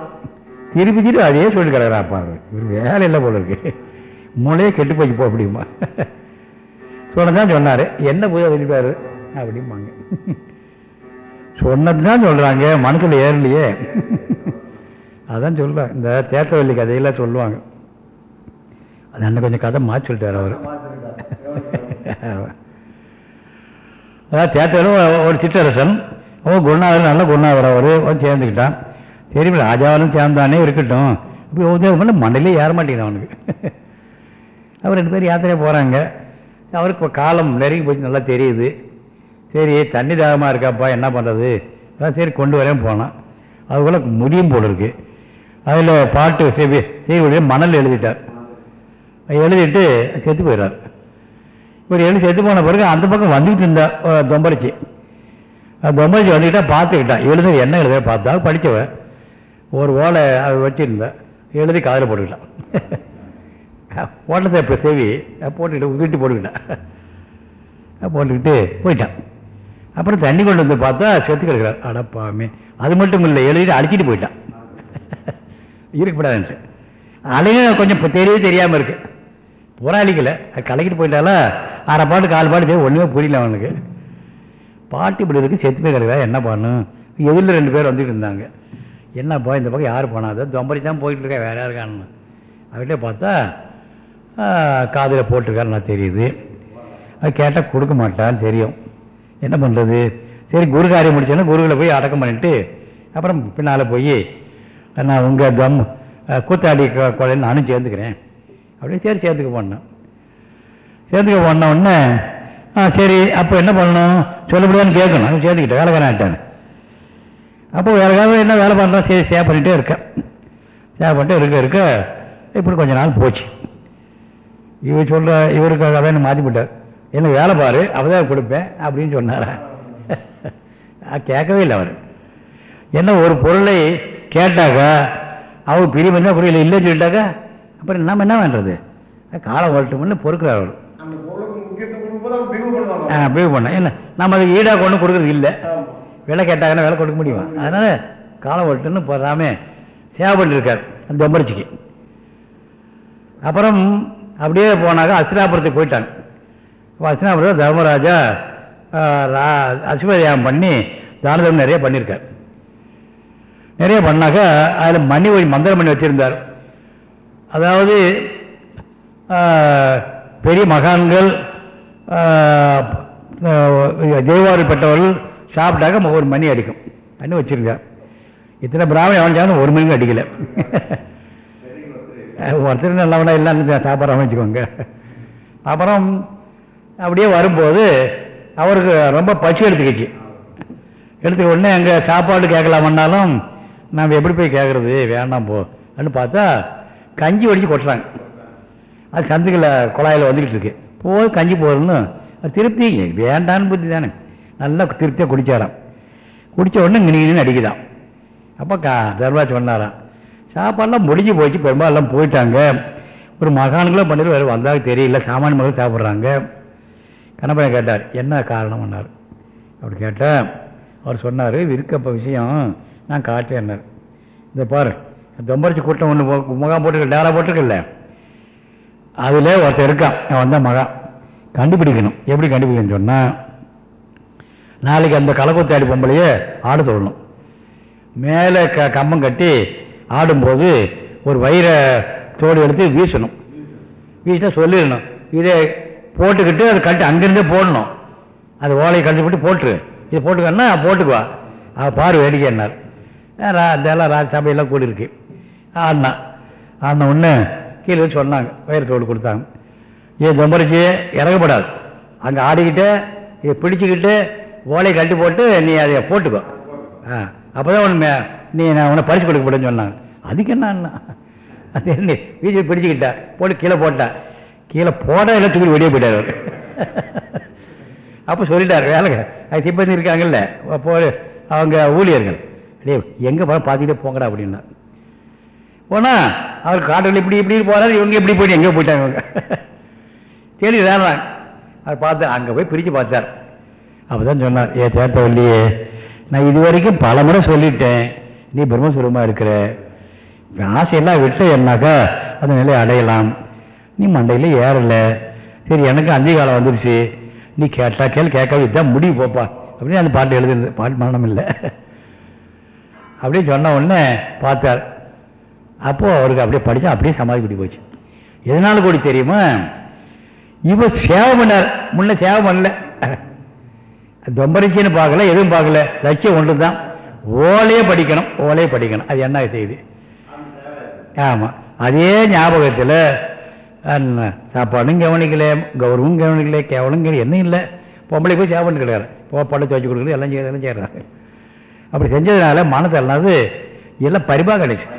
திருப்பி திருப்பி அதே சொல்லி கிடக்குறாப்பா இவர் வேலை இல்லை போல இருக்கு. மூளையே கெட்டு போய் போ அப்படிமா. சொன்னதான் சொன்னார். என்ன போய் சொல்லிப்பாரு? அப்படிம்பாங்க. சொன்னது தான் சொல்கிறாங்க மனசில் ஏறலையே. அதான் சொல்லுவேன் இந்த தேத்தவல்லி கதையெல்லாம் சொல்லுவாங்க. அது அண்ணன் கொஞ்சம் கதை மாற்றி சொல்லிட்டார் அவர். அதான் தேத்தவரும் ஒரு சிற்றரசன். ஓ குருநாதர் நல்ல குருநாதர் அவர். வந்து சேர்ந்துக்கிட்டான். சரி ராஜாவாலும் சேர்ந்தானே இருக்கட்டும். இப்போ உதவி பண்ண மண்ணிலே ஏற மாட்டேங்குது அவனுக்கு. அவர் ரெண்டு பேரும் யாத்திரையாக போகிறாங்க அவருக்கு இப்போ காலம் நெருங்கி போச்சு நல்லா தெரியுது. சரி தண்ணி தாகமாக இருக்காப்பா என்ன பண்ணுறது அதான் சரி கொண்டு வரேன் போனான். அதுக்குள்ளே முடியும் போல் இருக்கு. அதில் பாட்டு சரி சரி மணல் எழுதிட்டார். எழுதிட்டு செத்து போயிடுறார் இவர் எழுதி செத்து போன பிறகு அந்த பக்கம் வந்துக்கிட்டு இருந்தா தொம்பரிச்சு. தொம்பரிச்சி தொம்பரிச்சி வந்துக்கிட்டா பார்த்துக்கிட்டான். எழுத என்ன எழுத பார்த்தா படித்தவன் ஒரு ஓலை அதை வச்சுருந்தேன். எழுதி காதில் போட்டுக்கிட்டான். ஓட்டத்தை இப்போ செவி போட்டுக்கிட்டு உதுட்டு போட்டுக்கிட்டேன். போட்டுக்கிட்டு போயிட்டான். அப்புறம் தண்ணி கொண்டு வந்து பார்த்தா செத்து கிடக்கிறார் அடப்பாமே அது மட்டும் இல்லை எழுதிட்டு அடிச்சிட்டு போயிட்டான். இருக்கப்படாதுன்ட்டு அலையும் கொஞ்சம் தெரியவே தெரியாமல் இருக்கு. புறாளிக்கல கலக்கிட்டு போயிட்டாலா அரை பாட்டு கால் பாட்டு தெரியும் ஒன்றுமே புரியல அவனுக்கு. பாட்டு இப்படி இருக்குது செத்து போய் கிடக்கிறா என்ன பண்ணும் எதிரில் ரெண்டு பேர் வந்துட்டு இருந்தாங்க. என்னப்பா இந்த பக்கம் யார் போனாதோ தொம்பரி தான் போயிட்டு இருக்கா வேற யார் காணணும் அவர்கிட்ட பார்த்தா காதில் போட்டிருக்காரு நான் தெரியுது. அது கேட்டால் கொடுக்க மாட்டான்னு தெரியும். என்ன பண்ணுறது சரி குரு காரியம் முடிச்சோன்னா குருவில் போய் அடக்கம் பண்ணிட்டு அப்புறம் பின்னால் போய் நான் உங்கள் தம் கூத்தாடி கொலைன்னு நானும் சேர்ந்துக்கிறேன். அப்படியே சரி சேர்த்துக்க போனேன். சேர்த்துக்க போன உடனே ஆ சரி அப்போ என்ன பண்ணணும்? சொல்லப்படியான்னு கேட்கணும். சேர்ந்துக்கிட்டேன் சேர்த்துக்கிட்டேன் வேலைக்காரன் ஆகிட்டேன் அப்போ வேலைக்காரன் என்ன வேலை பண்ணுறான் சரி சேவ் பண்ணிகிட்டே இருக்கேன் சேவ் பண்ணிட்டு இருக்க இருக்க இப்படி கொஞ்ச நாள் போச்சு. இவர் சொல்கிற இவருக்காக தான் என்ன மாற்றி விட்டார். எனக்கு வேலை பாரு அவதான் கொடுப்பேன் அப்படின்னு சொன்னாரா? கேட்கவே இல்லை அவர். என்ன ஒரு பொருளை கேட்டாக்கா அவங்க பிரியம் இருந்தால் கூட இல்லை இல்லைன்னு சொல்லிட்டாக்கா அப்புறம் நம்ம என்ன பண்ணுறது காலம் வரட்டும்னு பொறுக்கிறார் அவர். பிரிவு பண்ணுவாங்க பிரிவு பண்ண என்ன நம்ம அதுக்கு ஈடாக கொண்டு கொடுக்குறது இல்லை. விலை கேட்டாங்கன்னா விலை கொடுக்க முடியுமா? அதனால் காலம் வரட்டும்னு போகாம சேவை பண்ணியிருக்கார் அந்த தொம்பரிச்சிக்கு அப்புறம் அப்படியே போனாக்க அசினாபுரத்துக்கு போயிட்டாங்க. இப்போ அசினாபுரத்தில் தர்மராஜா ரா- அசுவதியாகம் பண்ணி தானதம் நிறைய பண்ணியிருக்கார். நிறைய பண்ணாக்க அதில் மணி ஒரு மந்திர மணி வச்சுருந்தார். அதாவது பெரிய மகான்கள் தெய்வாறு பெற்றவர்கள் சாப்பிட்டாக்க ஒரு மணி அடிக்கும். பண்ணி வச்சுருக்கார் இத்தனை பிராமணி எவன் ஒரு மணிக்கு அடிக்கலை. ஒருத்தர் நல்லவனா இல்லைன்னு சாப்பிட்ற வச்சுக்கோங்க அப்புறம் அப்படியே வரும்போது அவருக்கு ரொம்ப பசி எடுத்துக்கிச்சு. எடுத்துக்க உடனே அங்கே சாப்பாடு கேட்கலாமன்னாலும் நாம் எப்படி போய் கேட்குறது வேண்டாம் போ. அப்படின்னு பார்த்தா கஞ்சி வடித்து கொட்டுறாங்க. அது சந்துக்களை குழாயில் வந்துக்கிட்டு இருக்கு. போது கஞ்சி போடுறன்னு அது திருப்தி. வேண்டான்னு புத்தி தானே நல்லா திருப்தியாக குடித்தாராம் குடித்த உடனே கிணிகிணின்னு அடிக்குதான் அப்போ கா தர்மராஜ் சொன்னாராம் சாப்பாடெல்லாம் முடிஞ்சு போச்சு பெரும்பாலும் போயிட்டாங்க. ஒரு மகான்களும் பண்ணிட்டு வேறு வந்தாலும் தெரியல சாமானிய மக்கள் சாப்பிட்றாங்க. கணப்பன் கேட்டார் என்ன காரணம்? பண்ணார் அப்படி கேட்டால் அவர் சொன்னார் இருக்கப்ப விஷயம் நான் காட்டேன்னார் இந்த பாரு தொம்பரிச்சு கூட்டம் ஒன்று முகாம் போட்டுருக்க டேரா போட்டிருக்கல அதில் ஒருத்தர் இருக்கான் அவன் தான் மகான் கண்டுபிடிக்கணும். எப்படி கண்டுபிடிக்கணும்னு சொன்னால் நாளைக்கு அந்த கலக்குத்தாடி பொம்பளையே ஆட சொல்லணும். மேலே க கம்பம் கட்டி ஆடும்போது ஒரு வயிற தோடு எடுத்து வீசணும். வீசினா சொல்லிடணும். இதை போட்டுக்கிட்டு அதை கட்டி அங்கேருந்தே போடணும். அது ஓலையை கழிச்சு போட்டு போட்டுரு. இது போட்டுக்கன்னா போட்டுக்குவா. அவள் பாரு வேடிக்கை என்னார் ரா இதெல்லாம் ராஜ்சபையெல்லாம் கூடியிருக்கு ஆடினா ஆடின ஒன்று கீழே சொன்னாங்க. வயிறு தோடு கொடுத்தாங்க. ஏன் தொம்பரிச்சு இறங்கப்படாது. அங்கே ஆடிக்கிட்டு இதை பிடிச்சிக்கிட்டு ஓலையை கட்டி போட்டு நீ அதை போட்டுக்கோ. ஆ அப்போ தான் உன்னை நீ நான் உன்னை பரிசு கொடுக்க போட்டேன்னு சொன்னாங்க. அதுக்கு என்ன அது என்ன வீசி பிடிச்சிக்கிட்டா போட்டு கீழே போட்டா. கீழே போட இல்லை தூக்கி வெளியே போயிட்டார் அப்போ சொல்லிட்டார் வேலைங்க. அது சிப்பந்தி இருக்காங்கல்ல அப்போ அவங்க ஊழியர்கள். டேய் எங்கே போய் பார்த்துக்கிட்டே போங்கடா அப்படின்னா. போனா அவர் காட்டில் இப்படி இப்படி போகிறாரு இவங்க இப்படி போயிட்டு எங்கே போயிட்டாங்க அவங்க சரி வேணாம். அதை பார்த்து அங்கே போய் பிரித்து பார்த்தார். அப்போ தான் சொன்னார் ஏ தேர்த்தவல்லியே நான் இது வரைக்கும் பல முறை சொல்லிட்டேன். நீ பிரம்மஸ்வரூபமாக இருக்கிற. ஆசையெல்லாம் விட்டு என்னாக்கா அந்த நிலையை அடையலாம். நீ மண்டையில் ஏறலை. சரி எனக்கு அந்தி காலம் வந்துருச்சு. நீ கேட்டா கேள் கேட்காம இதான் முடிவு போப்பா. அப்படின்னு அந்த பாட்டு எழுதுனது பாட்டு மரணம் இல்லை. அப்படியே சொன்ன உடனே பார்த்தார். அப்போது அவருக்கு அப்படியே படித்தா அப்படியே சமாதி கூட்டி போச்சு. எதனால கூடி தெரியுமா? இவர் சேவை பண்ணார். முன்ன சேவை பண்ணல. தொம்பரிச்சின்னு பார்க்கல எதுவும் பார்க்கல. லட்சியம் ஒன்று தான் ஓலையே படிக்கணும் ஓலையே படிக்கணும். அது என்ன செய்யுது ஆமாம் அதே ஞாபகத்தில் சாப்பாடும் கவனிக்கல கௌரவம் கவனிக்கல கேவலம் கவனி என்ன இல்லை. பொம்பளை போய் சேவை கிடையாது போ படம் துவச்சி கொடுக்குறது எல்லாம் செய்யறது எல்லாம் செய்கிறாங்க அப்படி செஞ்சதுனால மனத்தை அல்லாது எல்லாம் பரிபாக கிடைச்சிது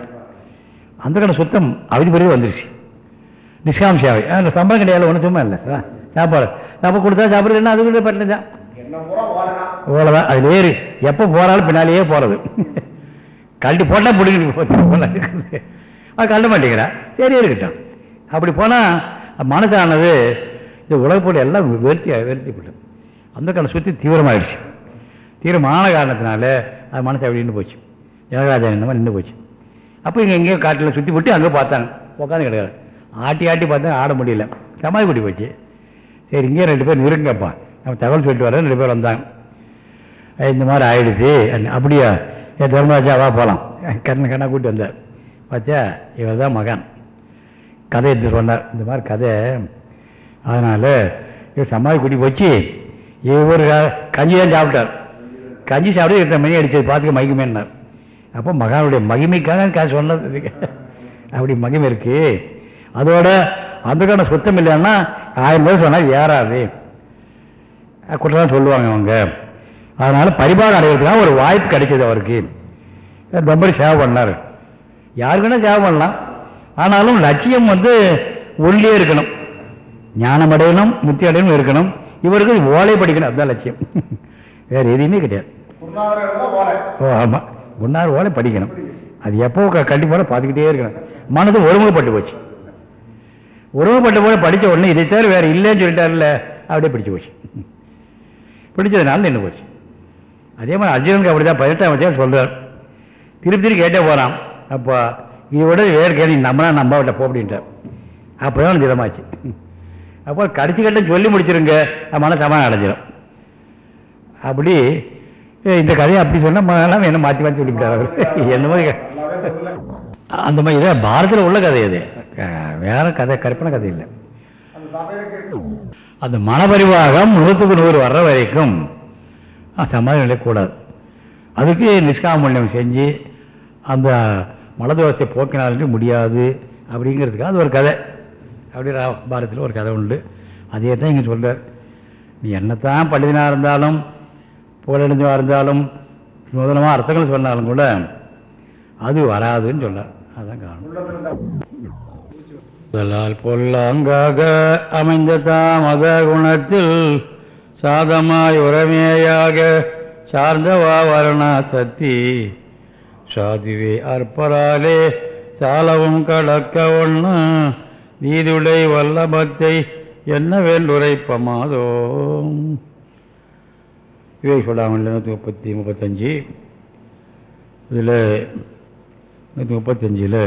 அந்த கடை சுத்தம் அவதி பிறகு வந்துருச்சு. நிஷ்காம் சேவை சம்பளம் கிடையாது ஒன்றும் சும்மா இல்லை சாப்பாடு. சாப்பாடு கொடுத்தா சாப்பிட்றது அது கூட தான். அவ்வளோதான் அதில் ஏறி எப்போ போகிறாலும் பின்னாலேயே போகிறது கழட்டி போட்டால் பிடிக்கிட்டு போல அது கழட்ட மாட்டேங்கிறா. சரி இருக்கட்டும். அப்படி போனால் மனசானது இந்த உலகப்போடு எல்லாம் வெறுத்தி வெறுத்தி வெறுத்திப்பட்டு அந்த காலம் சுற்றி தீவிரமாகிடுச்சு தீவிரமான காரணத்தினால அது மனசு அப்படி நின்று போச்சு. ஜனராஜன் என்னமா நின்று போச்சு. அப்போ இங்கே எங்கேயோ காட்டில் சுற்றி விட்டு அங்கே பார்த்தாங்க. உட்காந்து கிடையாது ஆட்டி ஆட்டி பார்த்தா ஆட முடியல. சமாதி கூட்டி போச்சு. சரி இங்கேயும் ரெண்டு பேர் கேட்பான் அவன் தகவல் சொல்லிட்டு வரேன் ரெண்டு பேர் வந்தாங்க. இந்த மாதிரி ஆயிடுச்சு. அப்படியா? என் தர்மராஜா வா போகலாம் கண்ணு கண்ணா கூட்டி வந்தார். பார்த்தியா இவர் தான் மகன். கதை எடுத்து சொன்னார் இந்த மாதிரி கதை. அதனால் இவர் சமாதி கூட்டி போச்சு. இவர் கஞ்சி தான் சாப்பிட்டார். கஞ்சி சாப்பிட்டு இத்தனை மணி அடித்தது பார்த்துக்க மகிமைன்னார். அப்போ மகானுடைய மகிமைக்காக கதை சொன்னது. இதுக்கு. அப்படி மகிமை இருக்கு. அதோட அந்த காரணம் சுத்தம் இல்லைன்னா ஆயிரம் பேர் சொன்னால் ஏறாது. குற்றம் சொல்லுவாங்க அவங்க அதனால் பரிபாகம் அடைகிறதுக்காக ஒரு வாய்ப்பு கிடைச்சது அவருக்கு. தம்பரி சேவை பண்ணார். யாருக்குன்னா சேவை பண்ணலாம். ஆனாலும் லட்சியம் வந்து உள்ளே இருக்கணும். ஞானம் அடையணும் முத்தி அடையணும் இருக்கணும். இவருக்கு ஓலை படிக்கணும் அதுதான் லட்சியம். வேறு எதுவுமே கிடையாது. ஓ ஆமாம் ஒன்றாறு ஓலை படிக்கணும். அது எப்போ க- கண்டிப்பாக பார்த்துக்கிட்டே இருக்கணும். மனது ஒருமுகப்பட்டு போச்சு. ஒருமுகப்பட்ட போல படித்த உடனே இதை தவிர வேறு இல்லைன்னு சொல்லிட்டார்ல அப்படியே படித்து போச்சு. பிடிச்சதுனால நின்று போச்சு. அதே மாதிரி அர்ஜுனனுக்கு அப்படி தான் பதினெட்டாம் வச்சு சொல்கிறார் திருப்பி திருப்பி கேட்டே போகிறான் அப்போ இதோட வேறு கேள்வி நம்மளா நம்ம விட்ட போ அப்படின்ட்டார். அப்போ தான் திடமாச்சு அப்போ கடைசி கட்டம் சொல்லி முடிச்சிருங்க. மன சமாளம் அடைஞ்சிடும் அப்படி இந்த கதையை அப்படி சொன்னால் என்ன மாற்றி மாற்றி சொல்லிவிட்டார் அவர். என்னமோ அந்த மாதிரி இதான் பாரதத்தில் உள்ள கதை இது. வேற கதை கற்பனை கதை இல்லை. அந்த மனபரிவாகம் நூற்றுக்கு நூறு வர்ற வரைக்கும். சமாதி நிலைக்கூடாது அதுக்கு நிஷ்காமல்யம் செஞ்சு அந்த மலதோஷத்தை போக்கினாலும் முடியாது அப்படிங்கிறதுக்காக அது ஒரு கதை. அப்படி ரா- பாரதத்தில் ஒரு கதை உண்டு. அதே தான் இங்கே சொல்கிறார் நீ என்னத்தான் பண்டிதனாக இருந்தாலும் புகழடைஞ்சவா இருந்தாலும் நூதனமாக அர்த்தங்கள் சொன்னாலும் கூட அது வராதுன்னு சொன்னார் அதுதான் காரணம். முதலால் பொல்லாங்காக அமைந்த தாமத குணத்தில் சாதமாய் உரமேயாக சார்ந்தவா வரணா சக்தி சாதுவே அற்பராலே சாலவும் கடக்க ஒண்ணு நீதுடை வல்லபத்தை என்னவென்றுரைப்பமாதோ இவை சொல்லாமல் நூற்றி முப்பத்தி முப்பத்தஞ்சு. இதில் நூற்றி முப்பத்தஞ்சில்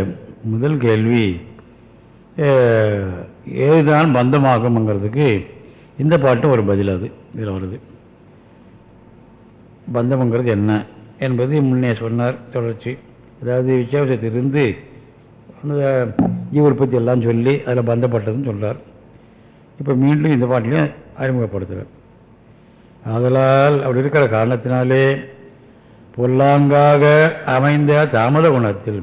முதல் கேள்வி ஏதுதான் பந்தமாகும்ங்கிறதுக்கு இந்த பாட்டு ஒரு பதில் அது இதில் வருது. பந்தம்ங்கிறது என்ன என்பது முன்னே சொன்னார் தொடர்ச்சி. அதாவது விசேஷத்திலிருந்து அந்த ஜீவ உற்பத்தி எல்லாம் சொல்லி அதில் பந்தப்பட்டதுன்னு சொல்கிறார் இப்போ மீண்டும் இந்த பாட்டிலையும் அறிமுகப்படுத்துகிறார். ஆதலால் அப்படி இருக்கிற காரணத்தினாலே பொல்லாங்காக அமைந்த தாமத குணத்தில்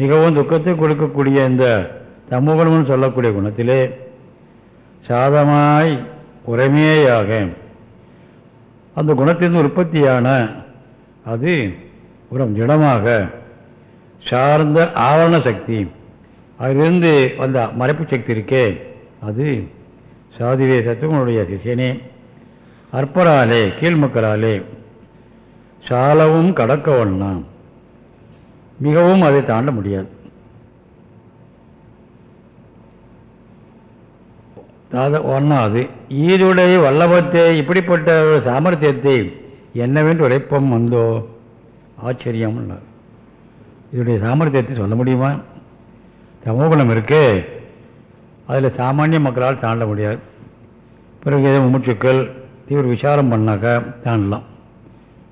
மிகவும் துக்கத்தை கொடுக்கக்கூடிய இந்த தமோகுணம்னு சொல்லக்கூடிய குணத்திலே சாதமாய் உரைமையாக அந்த குணத்தின் உற்பத்தியான அது ஒரு திடமாக சார்ந்த ஆவரண சக்தி. அதிலிருந்து வந்த மறைப்பு சக்தி இருக்கே. அது சாதிவே சத்துவனுடைய சிஷியனே. அற்பராலே கீழ்மக்களாலே சாலவும் கடக்க ஒண்ணா மிகவும் அதை தாண்ட முடியாது. அதாவது ஒன்றாவது ஈதுடைய வல்லபத்தை இப்படிப்பட்ட ஒரு சாமர்த்தியத்தை என்னவென்று உழைப்பம் வந்தோ ஆச்சரியம் இதனுடைய சாமர்த்தியத்தை சொல்ல முடியுமா? தமோகுணம் இருக்கு. அதில் சாமானிய மக்களால் தாண்ட முடியாது. பிறகு எதுவும் மூச்சுக்கள் தீவிர விசாரம் பண்ணாக்கா தாண்டலாம்.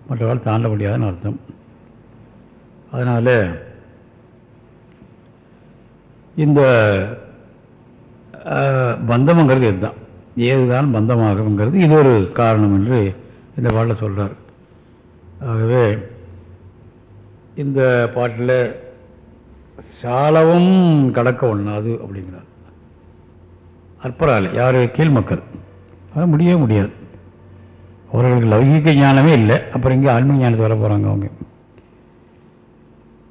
மற்றவர்கள் தாண்ட முடியாதுன்னு அர்த்தம். அதனால் இந்த பந்தம்ங்கிறது இதுதான். ஏதுதான் பந்தமாகுங்கிறது இது ஒரு காரணம் என்று இந்த பாட்டில் சொல்கிறார் ஆகவே இந்த பாட்டில் சாலவும் கடக்க ஒண்ணாது அப்படிங்கிறார். அற்பரால் யார்? கீழ் மக்கள். அது முடியவே முடியாது. அவர்களுக்கு லௌகிக ஞானமே இல்லை. அப்புறம் இங்கே ஆன்மீக ஞானத்தை வர போகிறாங்க அவங்க.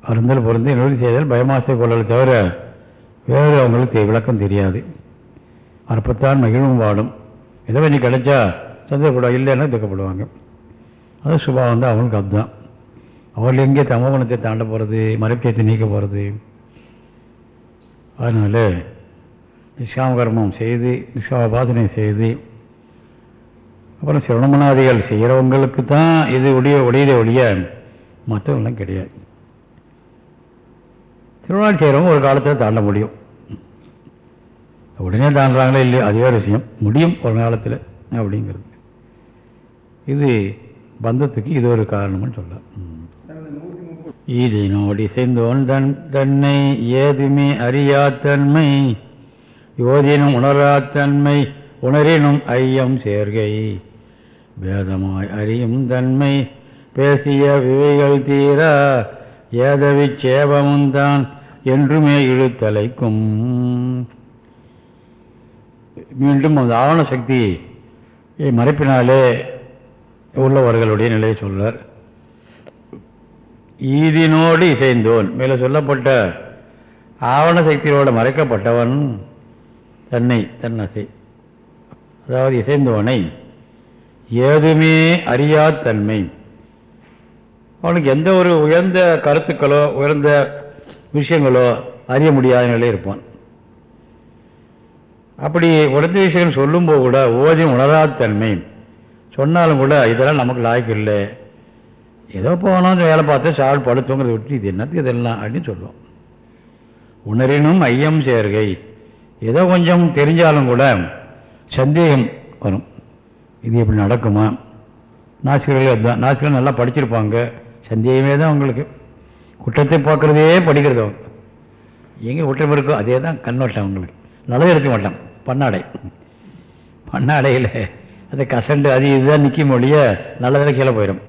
அருந்தல் பொருந்து நொடி செய்தால் பயமாசை கொள்ளலை தவிர வேறு அவங்களுக்கு விளக்கம் தெரியாது. அற்பத்தான் மகிழும் வாடும் ஏதோ நீ கிடைச்சா சந்தேகப்படும் இல்லைன்னா துக்கப்படுவாங்க. அது சுபாவம் தான் அவங்களுக்கு அதுதான். அவர்கள் எங்கே தமோகுணத்தை தாண்ட போகிறது மறைப்பியத்தை நீக்க போகிறது அதனால் நிஷ்காமகர்மம் செய்து நிஷ்காம செய்து அப்புறம் சிரவணமனாதிகள் செய்கிறவங்களுக்கு தான் இது உடைய உடையதே ஒழிய மற்றவங்களாம் கிடையாது. திருவிழா செய்கிறவங்க ஒரு காலத்தில் தாண்ட முடியும். உடனே தாண்டுறாங்களே இல்லையோ அதுவே ஒரு விஷயம். முடியும் ஒரு காலத்தில் அப்படிங்கிறது. இது பந்தத்துக்கு இது ஒரு காரணம்னு சொல்லலாம். ம். ஈதினோடி செய்தோன் தன் தன்னை ஏதுமே அறியாத்தன்மை யோதினும் உணராத்தன்மை உணரினும் ஐயம் சேர்கை. வேதமாய் அறியும் தன்மை பேசிய விவைகள் தீர ஏதவி சேபமும் தான் என்றுமே இழுத்தலைக்கும். மீண்டும் அந்த ஆவண சக்தி மறைப்பினாலே உள்ளவர்களுடைய நிலையை சொல்றார். ஈதினோடு இசைந்தோன் மேலே சொல்லப்பட்ட ஆவண சக்தியோடு மறைக்கப்பட்டவன் தன்னை தன்னசை அதாவது இசைந்தவனை ஏதுமே அறியாத்தன்மை அவனுக்கு எந்த ஒரு உயர்ந்த கருத்துக்களோ உயர்ந்த விஷயங்களோ அறிய முடியாத நிலையில் இருப்பான். அப்படி உடந்த விஷயம் சொல்லும்போது கூட ஓதியம் உணராத தன்மை சொன்னாலும் கூட இதெல்லாம் நமக்கு லாய்க்கு இல்லை. ஏதோ போனோம் வேலை பார்த்து சால் படுத்துங்கிறத விட்டு இது என்னத்துக்கு இதெல்லாம் அப்படின்னு சொல்லுவோம். உணரினும் ஐயம் சேர்கை. ஏதோ கொஞ்சம் தெரிஞ்சாலும் கூட சந்தேகம் வரும். இது எப்படி நடக்குமா? நாசிகர்கள் அதுதான். நாசிகர்கள் நல்லா படிச்சிருப்பாங்க. சந்தேகமே தான் அவங்களுக்கு. குற்றத்தை பார்க்குறதே படிக்கிறது அவங்க. எங்கே குற்றம் இருக்கோ அதே தான் கண்ணோட்டம் அவங்களுக்கு. நல்லது எடுக்க மாட்டான். பண்ணாடை. பண்ணாடையில் அது கசண்டு அது இதுதான் நிற்கும் ஒழிய நல்லதில் கீழே போயிடும்.